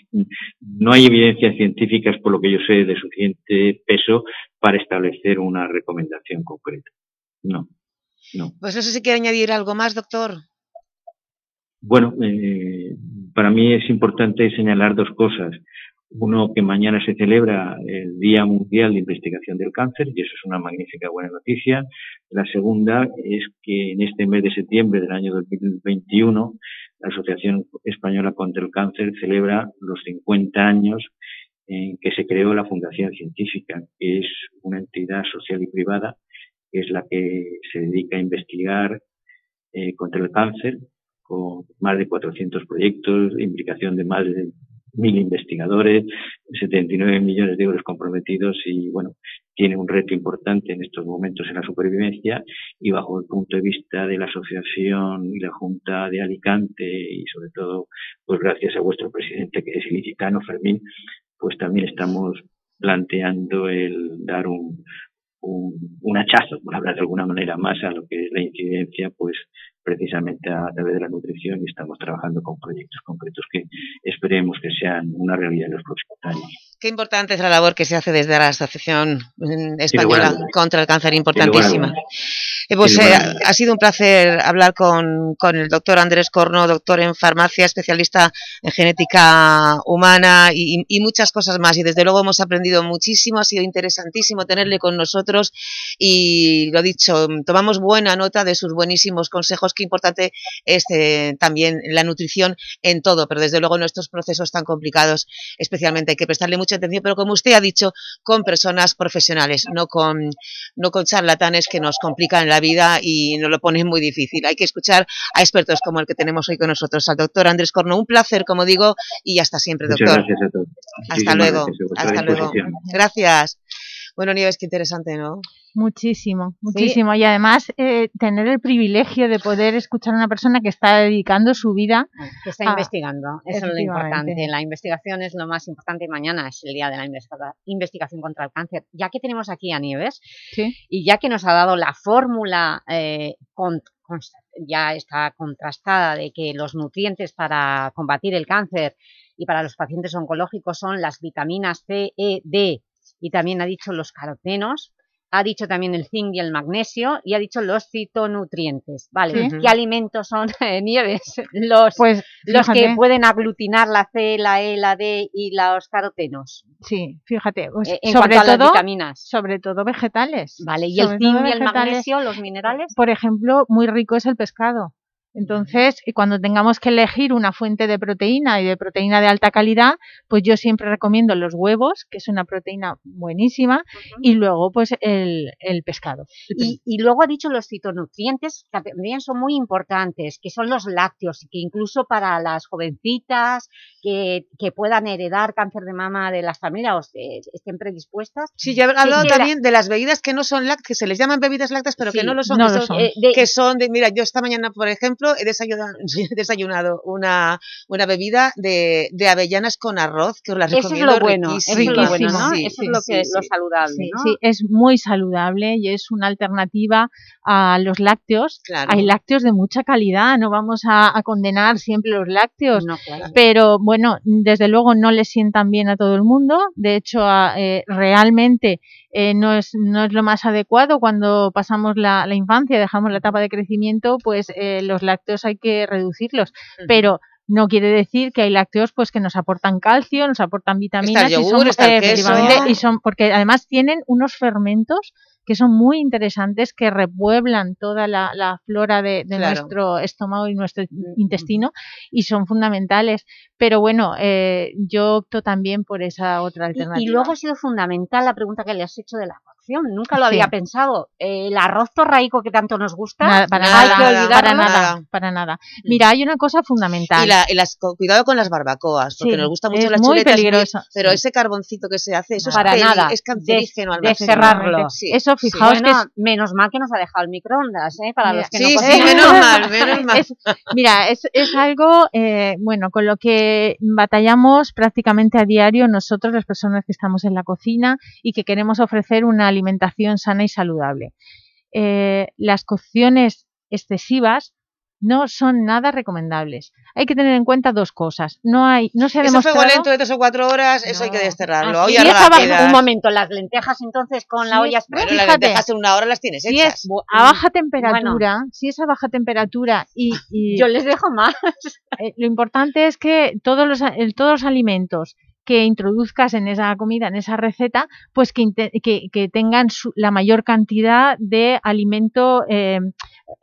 No hay evidencias científicas, por lo que yo sé, de suficiente peso para establecer una recomendación concreta. No. No. Pues no sé si quiere añadir algo más, doctor. Bueno, eh, para mí es importante señalar dos cosas. Uno, que mañana se celebra el Día Mundial de Investigación del Cáncer, y eso es una magnífica buena noticia. La segunda es que en este mes de septiembre del año 2021, la Asociación Española contra el Cáncer celebra los 50 años en que se creó la Fundación Científica, que es una entidad social y privada, que es la que se dedica a investigar eh, contra el cáncer, con más de 400 proyectos, implicación de más de mil investigadores, 79 millones de euros comprometidos y bueno, tiene un reto importante en estos momentos en la supervivencia y bajo el punto de vista de la asociación y la Junta de Alicante y sobre todo pues gracias a vuestro presidente que es ilicitano, Fermín, pues también estamos planteando el dar un, un, un hachazo, por hablar de alguna manera más, a lo que es la incidencia, pues precisamente a través de la nutrición y estamos trabajando con proyectos concretos que esperemos que sean una realidad en los próximos años. Qué importante es la labor que se hace desde la Asociación Española contra el Cáncer, importantísima. Eh, pues eh, ha sido un placer hablar con, con, el doctor Andrés Corno, doctor en farmacia, especialista en genética humana y, y, muchas cosas más. Y desde luego hemos aprendido muchísimo, ha sido interesantísimo tenerle con nosotros y lo dicho, tomamos buena nota de sus buenísimos consejos. Qué importante es eh, también la nutrición en todo, pero desde luego en estos procesos tan complicados especialmente hay que prestarle mucha atención, pero como usted ha dicho, con personas profesionales, no con, no con charlatanes que nos complican la vida y nos lo ponen muy difícil. Hay que escuchar a expertos como el que tenemos hoy con nosotros, al doctor Andrés Corno. Un placer, como digo, y hasta siempre, doctor. Muchas gracias a todos. Hasta luego. Hasta luego. Gracias. Bueno, Nieves, qué interesante, ¿no? Muchísimo, muchísimo. Y además eh, tener el privilegio de poder escuchar a una persona que está dedicando su vida... Que está investigando, eso es lo importante. La investigación es lo más importante. Mañana es el día de la investigación contra el cáncer. Ya que tenemos aquí a Nieves y ya que nos ha dado la fórmula eh, ya está contrastada de que los nutrientes para combatir el cáncer y para los pacientes oncológicos son las vitaminas C, E, D y también ha dicho los carotenos, ha dicho también el zinc y el magnesio y ha dicho los fitonutrientes. Vale, ¿qué alimentos son, eh, Nieves? Los, pues, los que pueden aglutinar la C, la E, la D y los carotenos. Sí, fíjate, pues, eh, sobre todo, vitaminas. Sobre todo vegetales. Vale, ¿y el zinc y el magnesio, los minerales? Por ejemplo, muy rico es el pescado. Entonces, cuando tengamos que elegir una fuente de proteína y de proteína de alta calidad, pues yo siempre recomiendo los huevos, que es una proteína buenísima, y luego pues el, pescado. Y, y, luego ha dicho los fitonutrientes, que también son muy importantes, que son los lácteos, que incluso para las jovencitas que, que puedan heredar cáncer de mama de las familias o estén predispuestas. Sí, yo he hablado también de las bebidas que no son lácteas, que se les llaman bebidas lácteas, pero que no lo son, que, son, eh, que son de, mira, yo esta mañana, por ejemplo, he desayunado, una, una bebida de, de, avellanas con arroz, que os la recomiendo. Eso es lo bueno, es lo bueno, ¿no? Eso es lo, que, lo saludable, ¿no? Sí, es muy saludable y es una alternativa a los lácteos. Hay lácteos de mucha calidad, no vamos a, condenar siempre los lácteos, pero bueno, desde luego no le sientan bien a todo el mundo, de hecho eh, realmente eh, no, es, no es lo más adecuado cuando pasamos la, la infancia, dejamos la etapa de crecimiento, pues eh, los lácteos hay que reducirlos, pero no quiere decir que hay lácteos pues que nos aportan calcio, nos aportan vitaminas y son, y son porque además tienen unos fermentos que son muy interesantes, que repueblan toda la, flora de, nuestro estómago y nuestro intestino y son fundamentales. Pero bueno, eh, yo opto también por esa otra alternativa. Y, luego ha sido fundamental la pregunta que le has hecho de la Nunca lo había pensado. El arroz torraico que tanto nos gusta, para, nada, para nada, para nada. Mira, hay una cosa fundamental. Y, las, cuidado con las barbacoas, porque nos gusta mucho es las muy peligroso. pero ese carboncito que se hace, eso para es, nada. es cancerígeno. De, cerrarlo. Eso, fijaos que menos mal que nos ha dejado el microondas, ¿eh? Para los que sí, no sí, menos mal, menos mal. mira, es, es algo, eh, bueno, con lo que batallamos prácticamente a diario nosotros, las personas que estamos en la cocina y que queremos ofrecer una alimentación sana y saludable. Eh, las cocciones excesivas no son nada recomendables. Hay que tener en cuenta dos cosas. No hay, no se ha demostrado... Eso lento de tres o cuatro horas, eso hay que desterrarlo. Ah, olla un momento, las lentejas entonces con la olla Bueno, las lentejas en una hora las tienes si hechas. Es a baja temperatura, si es a baja temperatura y... Yo les dejo más. Eh, lo importante es que todos los, todos los alimentos que introduzcas en esa comida, en esa receta, pues que, que, tengan la mayor cantidad de alimento eh,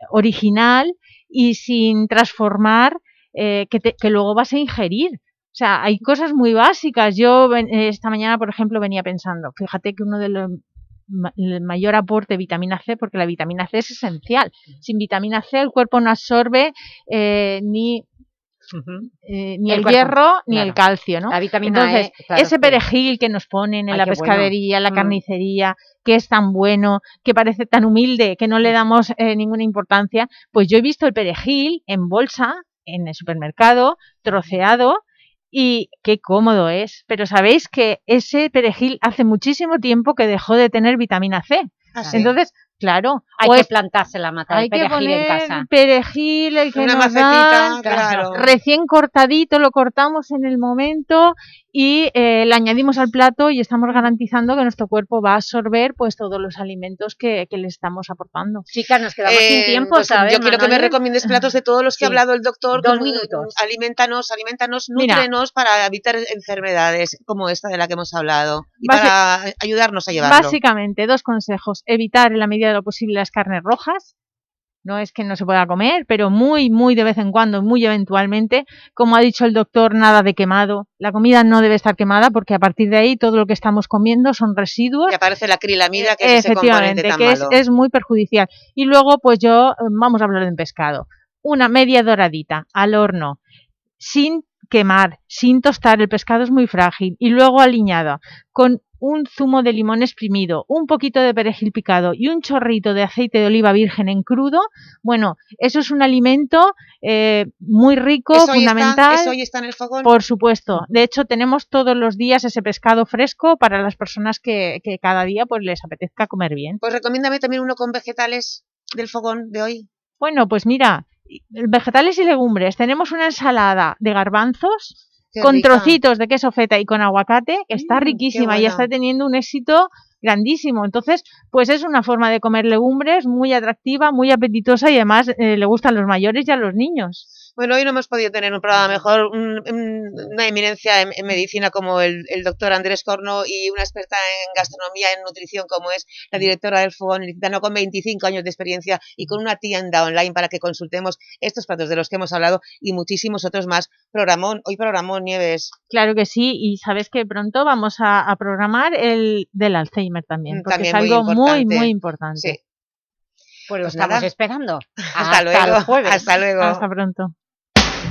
original y sin transformar eh, que, que, luego vas a ingerir. O sea, hay cosas muy básicas. Yo esta mañana, por ejemplo, venía pensando, fíjate que uno de los el mayor aporte de vitamina C, porque la vitamina C es esencial. Sin vitamina C el cuerpo no absorbe eh, ni eh, ni el, hierro ni el calcio, ¿no? La vitamina Entonces, e, ese perejil que nos ponen en la pescadería, en la mm. carnicería, que es tan bueno, que parece tan humilde, que no le damos eh, ninguna importancia, pues yo he visto el perejil en bolsa, en el supermercado, troceado, y qué cómodo es. Pero sabéis que ese perejil hace muchísimo tiempo que dejó de tener vitamina C. ¿Ah, Entonces, Claro. Hay que plantarse la mata de perejil en casa. perejil, el que Una nos dan, claro. recién cortadito, lo cortamos en el momento y eh, le añadimos al plato y estamos garantizando que nuestro cuerpo va a absorber pues todos los alimentos que, que le estamos aportando. Chicas, nos quedamos Eh, sin tiempo, pues, ¿sabes, Yo quiero que me recomiendes platos de todos los que ha hablado el doctor. Dos como, minutos. Alimentanos, alimentanos, Mira. nútrenos para evitar enfermedades como esta de la que hemos hablado y para ayudarnos a llevarlo. Básicamente, dos consejos. Evitar en la medida de lo posible las carnes rojas. No es que no se pueda comer, pero muy, muy de vez en cuando, muy eventualmente. Como ha dicho el doctor, nada de quemado. La comida no debe estar quemada porque a partir de ahí todo lo que estamos comiendo son residuos. Y aparece la acrilamida, que es ese componente Efectivamente, tan que es, malo. es muy perjudicial. Y luego, pues yo, eh, vamos a hablar de un pescado. Una media doradita al horno, sin quemar, sin tostar, el pescado es muy frágil. Y luego aliñado con un zumo de limón exprimido, un poquito de perejil picado y un chorrito de aceite de oliva virgen en crudo, bueno, eso es un alimento eh, muy rico, ¿Eso hoy está? fundamental. ¿Eso hoy está en el fogón? Por supuesto. De hecho, tenemos todos los días ese pescado fresco para las personas que, que cada día pues les apetezca comer bien. Pues recomiéndame también uno con vegetales del fogón de hoy. Bueno, pues mira, vegetales y legumbres. Tenemos una ensalada de garbanzos Qué con rica. trocitos de queso feta y con aguacate, está Mm, riquísima y está teniendo un éxito grandísimo. Entonces, pues es una forma de comer legumbres muy atractiva, muy apetitosa y además eh, le gustan a los mayores y a los niños. Bueno, hoy no hemos podido tener un programa mejor, un- un- una eminencia en, en medicina como el, el doctor Andrés Corno y una experta en gastronomía, en nutrición como es la directora del Fogón Ilicitano con 25 años de experiencia y con una tienda online para que consultemos estos platos de los que hemos hablado y muchísimos otros más. Programón, hoy programón, Nieves. Claro que sí, y sabes que pronto vamos a, a programar el del Alzheimer también, Mm, porque también es algo muy, importante. muy importante. Sí. Pues lo Pues estamos nada. esperando. Hasta, luego. el jueves. Hasta luego. Hasta pronto.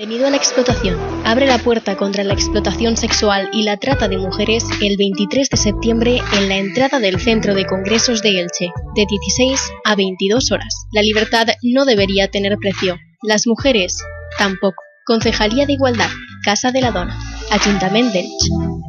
Bienvenido a la explotación. Abre la puerta contra la explotación sexual y la trata de mujeres el 23 de septiembre en la entrada del Centro de Congresos de Elche, de 16 a 22 horas. La libertad no debería tener precio. Las mujeres, tampoco. Concejalía de Igualdad, Casa de la Dona, Ayuntamiento d'Elche.